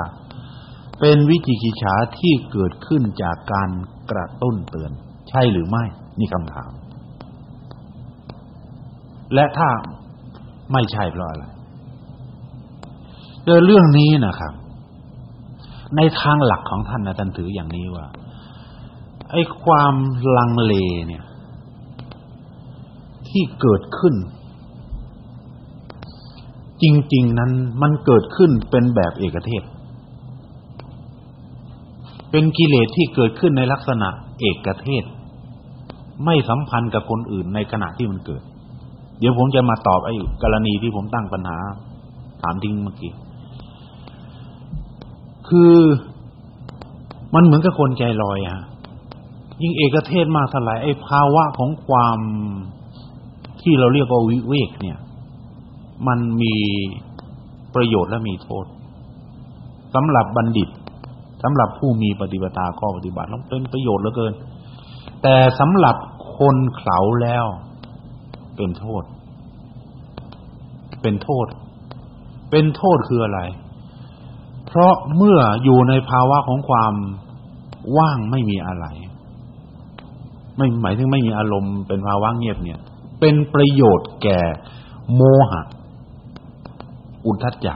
S1: เป็นวิจิกิจฉาที่เกิดขึ้นจากการกระตุ้นเตือน ใช่หรือไม่ นี่คำถาม และถ้าไม่ใช่เพราะอะไรเจอเรื่องนี้นะครับ ในทางหลักของท่านนะท่านถืออย่างนี้ว่า ไอ้ความลังเลเนี่ย ที่เกิดขึ้น จริง ๆ นั้นมันเกิดขึ้นเป็นแบบเอกเทศ เป็นกิเลสที่เกิดขึ้นในลักษณะเอกเทศ ไม่สัมพันธ์กับคนอื่นในขณะที่มันเกิด เดี๋ยวผมจะมาตอบไอ้กรณีที่ผมตั้งปัญหา ถามทิ้งเมื่อกี้ คือมันเหมือนกับคนใจลอยอะยิ่งเอกเทศมากเท่าไหร่ไอ้ภาวะของความ ที่เราเรียกว่าวิเวกเนี่ย มันมีประโยชน์และมีโทษสำหรับบัณฑิตสำหรับผู้มีปฏิบัติข้อปฏิบัติต้องเป็นประโยชน์เหลือเกิน แต่สำหรับคนเขาแล้ว เป็นโทษ เป็นโทษ เป็นโทษคืออะไร เพราะเมื่ออยู่ในภาวะของความว่างไม่มีอะไร ไม่หมายถึงไม่มีอารมณ์เป็นภาวะเงียบเนี่ย เป็นประโยชน์แก่โมหะ อุทัจจะ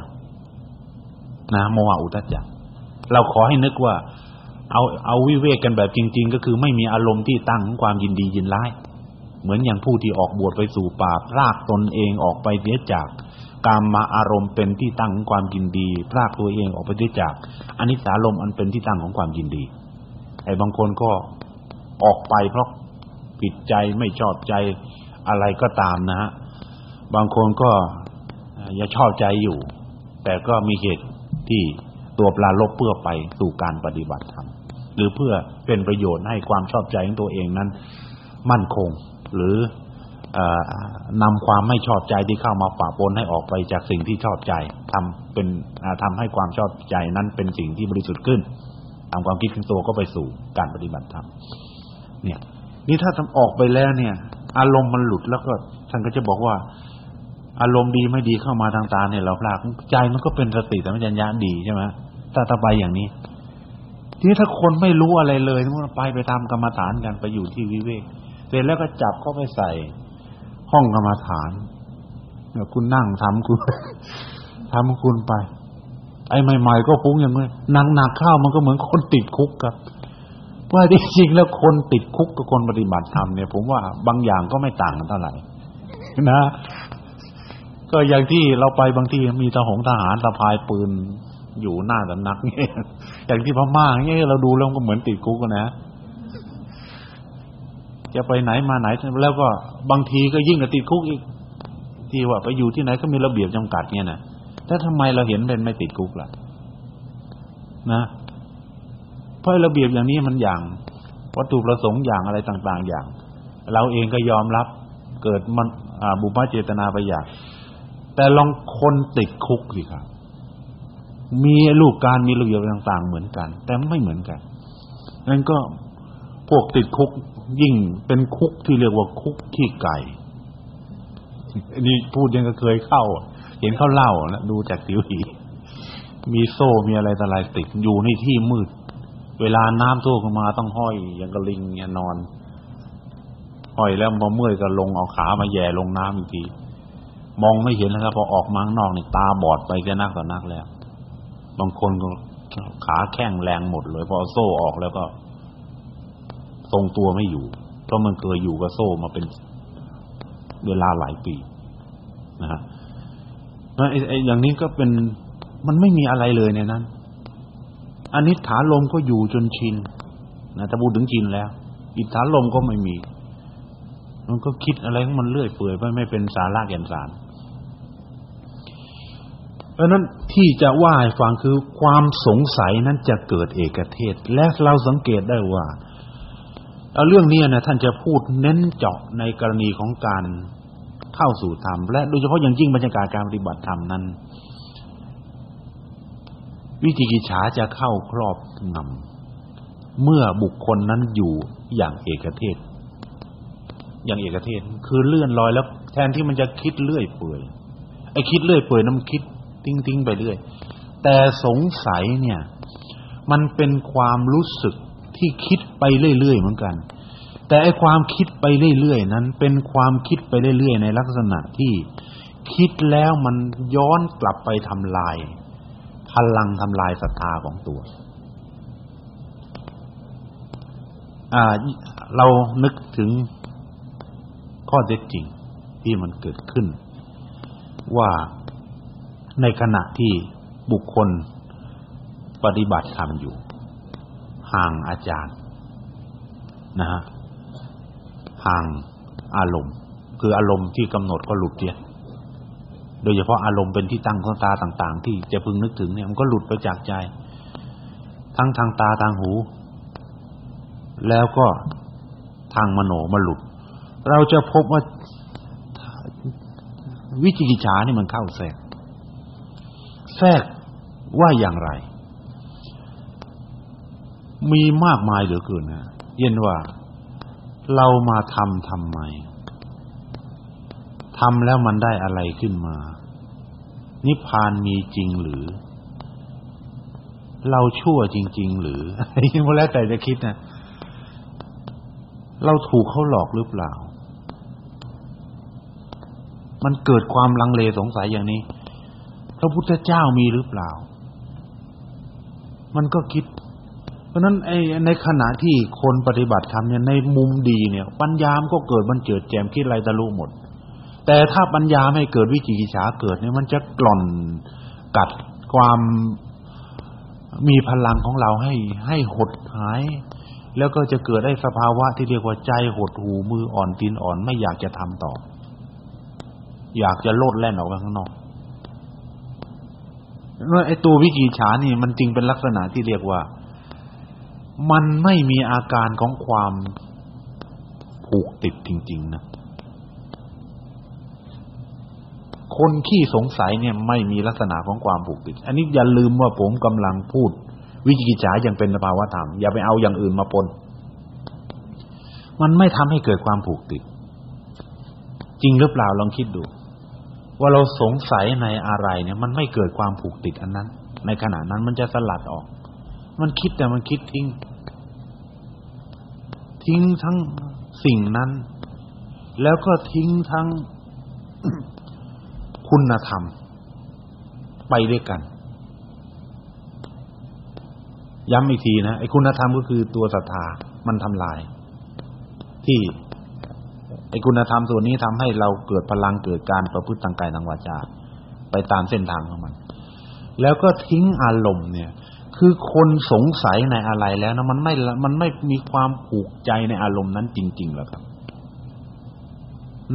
S1: นะโมหะอุทัจจะเราขอให้นึกว่า เอาเอาวิเวกกันแบบจริง ๆ ก็คือไม่มีอารมณ์ที่ตั้งของความยินดียินร้ายเหมือนอย่างผู้ที่ออกบวชไปสู่ป่าพรากตนเองออกไปเสียจากกามมาอารมณ์เป็นที่ตั้งของความยินดีพรากตัวเองออกไปเสียจากอนิสารมณ์อันเป็นที่ตั้งของความยินดีไอ้บางคนก็ออกไปเพราะผิดใจไม่ชอบใจ อะไรก็ตามนะฮะบางคนก็ย่าชอบใจอยู่ แต่ก็มีเหตุที่ตัวปลาลบเพื่อไปสู่การปฏิบัติธรรมหรือเพื่อเป็นประโยชน์ให้ความชอบใจของตัวเองนั้น มั่นคง หรืออนำความไม่ชอบใจที่เข้ามาปะปนให้ออกไปจากสิ่งที่ชอบใจทำเป็นทำให้ความชอบใจนั้นเป็นสิ่งที่บริสุทธิ์ขึ้นตามความคิดของตัวก็ไปสู่การปฏิบัติธรรมเนี่ย นี่ถ้าทำออกไปแล้วเนี่ย อารมณ์มันหลุดแล้วก็ท่านก็จะบอกว่า อารมณ์ดีไม่ดีเข้ามาทางตาเนี่ยเราพลาดใจมันก็เป็นสติสัมปชัญญะดีใช่ไหมถ้าถ้าไปอย่างนี้ ทีนี้ถ้าคนไม่รู้อะไรเลยมันไปไปตามกรรมฐานกันไปอยู่ที่วิเวกเสร็จแล้วก็จับเข้าไปใส่ห้องกรรมฐานเนี่ยคุณนั่งทำคุณทำคุณไป ไอ้ใหม่ ๆ ก็ฟุ้งอย่างนี้หนักๆเข้ามันก็เหมือนคนติดคุกครับ ว่าจริงๆแล้วคนติดคุกกับคนปฏิบัติธรรมเนี่ย ผมว่าบางอย่างก็ไม่ต่างกันเท่าไหร่นะ ก็อย่างที่เราไปบางที่มีทหงทหารสะพายปืนอยู่หน้าสำนักเนี่ยอย่างที่พม่าเนี่ยเราดูแล้วก็เหมือนติดคุกนะจะไปไหนมาไหนแล้วก็บางทีก็ยิ่งกับติดคุกอีกที่ว่าไปอยู่ที่ไหนก็มีระเบียบจำกัดเนี่ยนะแต่ทำไมเราเห็นเป็นไม่ติดคุกล่ะ นะ เพราะระเบียบอย่างนี้มันอย่างวัตถุประสงค์อย่างอะไรต่าง ๆ อย่าง เราเองก็ยอมรับเกิดมันบุพเจตนาไปอย่าง แต่ลองคนติดคุกสิครับมีลูกการมีระเบียบต่าง ๆ เหมือนกัน แต่ไม่เหมือนกันนั่นก็พวกติดคุกยิ่งเป็นคุกที่เรียกว่าคุกขี้ไก่นี่พูดยังก็เคยเข้า เห็นเขาเล่าแล้วดูจากสิวีมีโซ่มีอะไรต่ออะไรติดอยู่ในที่มืด เวลาน้ำท่วมมาต้องห้อยอย่างกระลิงเนี่ยนอนห้อยแล้วพอเมื่อยก็ลงเอาขามาแย่ลงน้ำอีกทีมองไม่เห็นนะครับพอออกมาข้างนอกนี่ตาบอดไปแค่นักต่อนักแล้ว บางคนก็ขาแข้งแรงหมดเลยพอโซ่ออกแล้วก็ทรงตัวไม่อยู่ เพราะมันเคยอยู่กับโซ่มาเป็นเวลาหลายปีนะฮะไอ้อย่างนี้ก็เป็นมันไม่มีอะไรเลยในนั้น อันนี้ฐานลมก็อยู่จนชินนะถ้าพูดถึงชินแล้ว อิทธานลมก็ไม่มี มันก็คิดอะไรของมันเลื่อยเปื่อยไปไม่เป็นสาระแก่นสารเพราะนั้นที่จะว่าให้ฟังคือความสงสัยนั้นจะเกิดเอกเทศ และเราสังเกตได้ว่าเอาเรื่องนี้นะท่านจะพูดเน้นเจาะในกรณีของการเข้าสู่ธรรมและโดยเฉพาะอย่างยิ่งบรรยากาศการปฏิบัติธรรมนั้น วิจิกิจฉาจะเข้าครอบงำเมื่อบุคคลนั้นอยู่อย่างเอกเทศ อย่างเอกเทศ คือเลื่อนลอยแล้ว แทนที่มันจะคิดเลื่อยเปื่อยไอ้คิดเลื่อยเปื่อยนั้นมันคิดทิ้งๆไปเรื่อย แต่สงสัยเนี่ย มันเป็นความรู้สึกที่คิดไปเรื่อยๆเหมือนกัน แต่ไอ้ความคิดไปเรื่อยๆนั้น เป็นความคิดไปเรื่อยๆในลักษณะที่คิดแล้วมันย้อนกลับไปทำลาย พลังทำลายศรัทธาของตัวเรานึกถึงข้อเท็จจริงที่มันเกิดขึ้น ว่าในขณะที่บุคคลปฏิบัติธรรมอยู่ ห่างอาจารย์นะฮะห่างอารมณ์ คืออารมณ์ที่กำหนดก็หลุดเดีย โดยเฉพาะอารมณ์เป็นที่ตั้งของตาต่าง ๆ ที่จะพึงนึกถึงเนี่ยมันก็หลุดไปจากใจ ทั้งทางตาทางหู แล้วก็ทางมโนมาหลุด เราจะพบว่าวิจิกิจฉานี่มันเข้าแทรกแทรกว่าอย่างไร มีมากมายเหลือเกินนะเย็นว่าเรามาทำทำไม ทำแล้วมันได้อะไรขึ้นมา นิพพานมีจริงหรือ เราชั่วจริง ๆ หรืออะไรยังแล้วแต่จะคิดนะเราถูกเขาหลอกหรือเปล่า มันเกิดความลังเลสงสัยอย่างนี้ พระพุทธเจ้ามีหรือเปล่า มันก็คิด เพราะนั้นไอ้ในขณะที่คนปฏิบัติธรรมเนี่ยในมุมดีเนี่ย ปัญญามก็เกิดมันเจิดแจ่มคิดไรตะลุหมด แต่ถ้าปัญญาไม่เกิดวิจิกิจฉาเกิดเนี่ยมันจะกล่อนกัดความมีพลังของเราให้ให้หดหาย แล้วก็จะเกิดได้สภาวะที่เรียกว่าใจหดหูมืออ่อนตีนอ่อนไม่อยากจะทำต่อ อยากจะโลดแล่นออกไปข้างนอกไอ้ตัววิจิฉานี่มันจริงเป็นลักษณะที่เรียกว่า มันไม่มีอาการของความผูกติดจริง ๆ นะ คนขี้สงสัยเนี่ยไม่มีลักษณะของความผูกติด อันนี้อย่าลืมว่าผมกำลังพูด วิจิกิจฉาอย่างเป็นสภาวะธรรม อย่าไปเอาอย่างอื่นมาปน มันไม่ทำให้เกิดความผูกติด จริงหรือเปล่าลองคิดดู ว่าเราสงสัยในอะไรเนี่ย มันไม่เกิดความผูกติดอันนั้น ในขณะนั้นมันจะสลัดออก มันคิดแต่มันคิดทิ้ง ทิ้งทั้งสิ่งนั้น แล้วก็ทิ้งทั้ง คุณธรรม ไปด้วยกัน ย้ำอีกทีนะไอ้คุณธรรมก็คือตัวศรัทธามันทำลาย ที่ไอ้คุณธรรมส่วนนี้ทำให้เราเกิดพลังเกิดการประพฤติทางกายทางวาจาไปตามเส้นทางของมัน แล้วก็ทิ้งอารมณ์เนี่ย คือคนสงสัยในอะไรแล้วนะมันไม่มันไม่มีความผูกใจในอารมณ์นั้นจริงๆหรอกครับ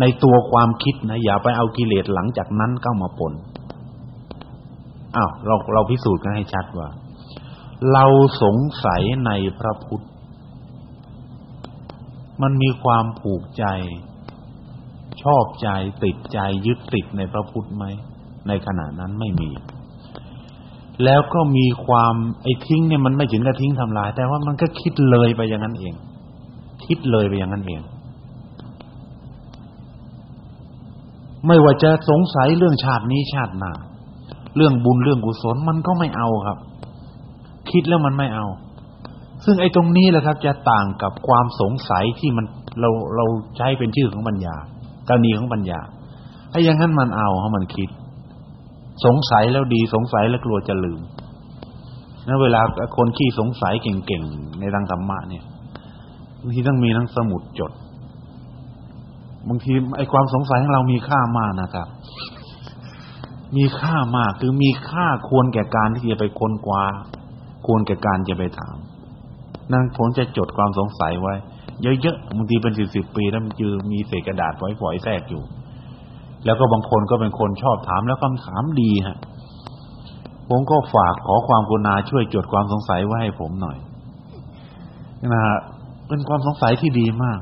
S1: ในตัวความคิดนะอย่าไปเอากิเลสหลังจากนั้นเข้ามาปนอ้าวเราเราพิสูจน์กันให้ชัดว่า เราสงสัยในพระพุทธ มันมีความผูกใจ ชอบใจติดใจยึดติดในพระพุทธไหมในขณะนั้นไม่มี แล้วก็มีความไอ้ทิ้งเนี่ยมันไม่ถึงกับทิ้งทำลาย แต่ว่ามันก็คิดเลยไปอย่างนั้นเอง คิดเลยไปอย่างนั้นเอง ไม่ว่าจะสงสัยเรื่องชาตินี้ชาติหน้าเรื่องบุญเรื่องกุศลมันก็ไม่เอาครับ คิดแล้วมันไม่เอา ซึ่งไอ้ตรงนี้แหละครับ จะต่างกับความสงสัยที่มันเราเราใช้เป็นชื่อของปัญญากรณีของปัญญา ถ้าอย่างนั้นมันเอาให้มันคิด สงสัยแล้วดีสงสัยแล้วกลัวจะลืมนั้นเวลาคนขี้สงสัยเก่งๆในทางธรรมะเนี่ยบางทีต้องมีทั้งสมุดจด บางทีไอ้ความสงสัยของเรามีค่ามากนะครับ มีค่ามากคือมีค่าควรแก่การที่จะไปค้นคว้าควรแก่การจะไปถาม นั่นผมจะจดความสงสัยไว้ เยอะๆบางทีเป็นสิบๆปีแล้วมันจือมีเศษกระดาษฝอยๆแทรกอยู่ แล้วก็บางคนก็เป็นคนชอบถามแล้วคำถามดีฮะผมก็ฝากขอความกรุณาช่วยจดความสงสัยไว้ให้ผมหน่อยนะฮะเป็นความสงสัยที่ดีมาก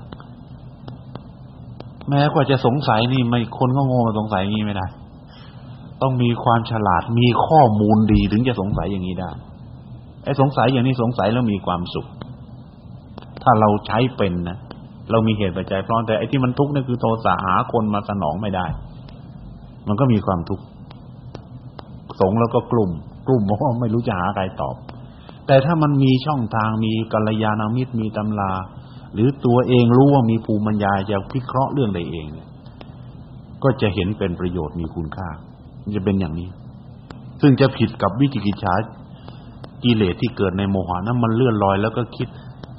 S1: แม้กว่าจะสงสัยนี่ไม่คนก็โง่สงสัยงี้ไม่ได้ ต้องมีความฉลาดมีข้อมูลดีถึงจะสงสัยอย่างนี้ได้ไอ้สงสัยอย่างนี้สงสัยแล้วมีความสุข ถ้าเราใช้เป็นนะเรามีเหตุปัจจัยพร้อมแต่ไอ้ที่มันทุกข์นี่คือโทสะหาคนมาสนองไม่ได้ มันก็มีความทุกข์สงแล้วก็กลุ่ม กลุ่มเพราะว่าไม่รู้จะหาใครตอบ แต่ถ้ามันมีช่องทางมีกัลยาณมิตรมีตำรา หรือตัวเองรู้ว่ามีภูมิปัญญาจะพิเคราะห์เรื่องใดเองเนี่ยก็จะเห็นเป็นประโยชน์มีคุณค่าจะเป็นอย่างนี้ ซึ่งจะผิดกับวิจิกิจฉากิเลสที่เกิดในโมหะนั้นมันเลื่อนลอยแล้วก็คิด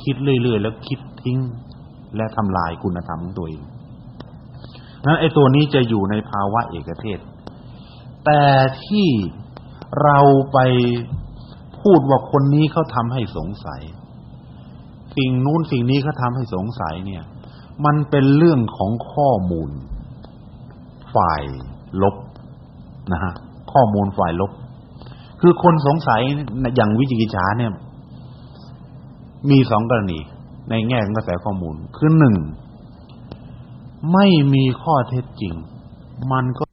S1: คิดเรื่อยๆแล้วคิดทิ้ง และทำลายคุณธรรมของตัวเองนั้นไอ้ตัวนี้จะอยู่ในภาวะเอกเทศ แต่ที่เราไปพูดว่าคนนี้เขาทำให้สงสัย สิ่งนู้นสิ่งนี้เขาทำให้สงสัยเนี่ย มันเป็นเรื่องของข้อมูล ฝ่ายลบนะฮะข้อมูลฝ่ายลบ คือคนสงสัยอย่างวิจิกิจฉาเนี่ย มีสองกรณี ในแง่ของกระแสข้อมูล คือหนึ่งไม่มีข้อเท็จจริง มันก็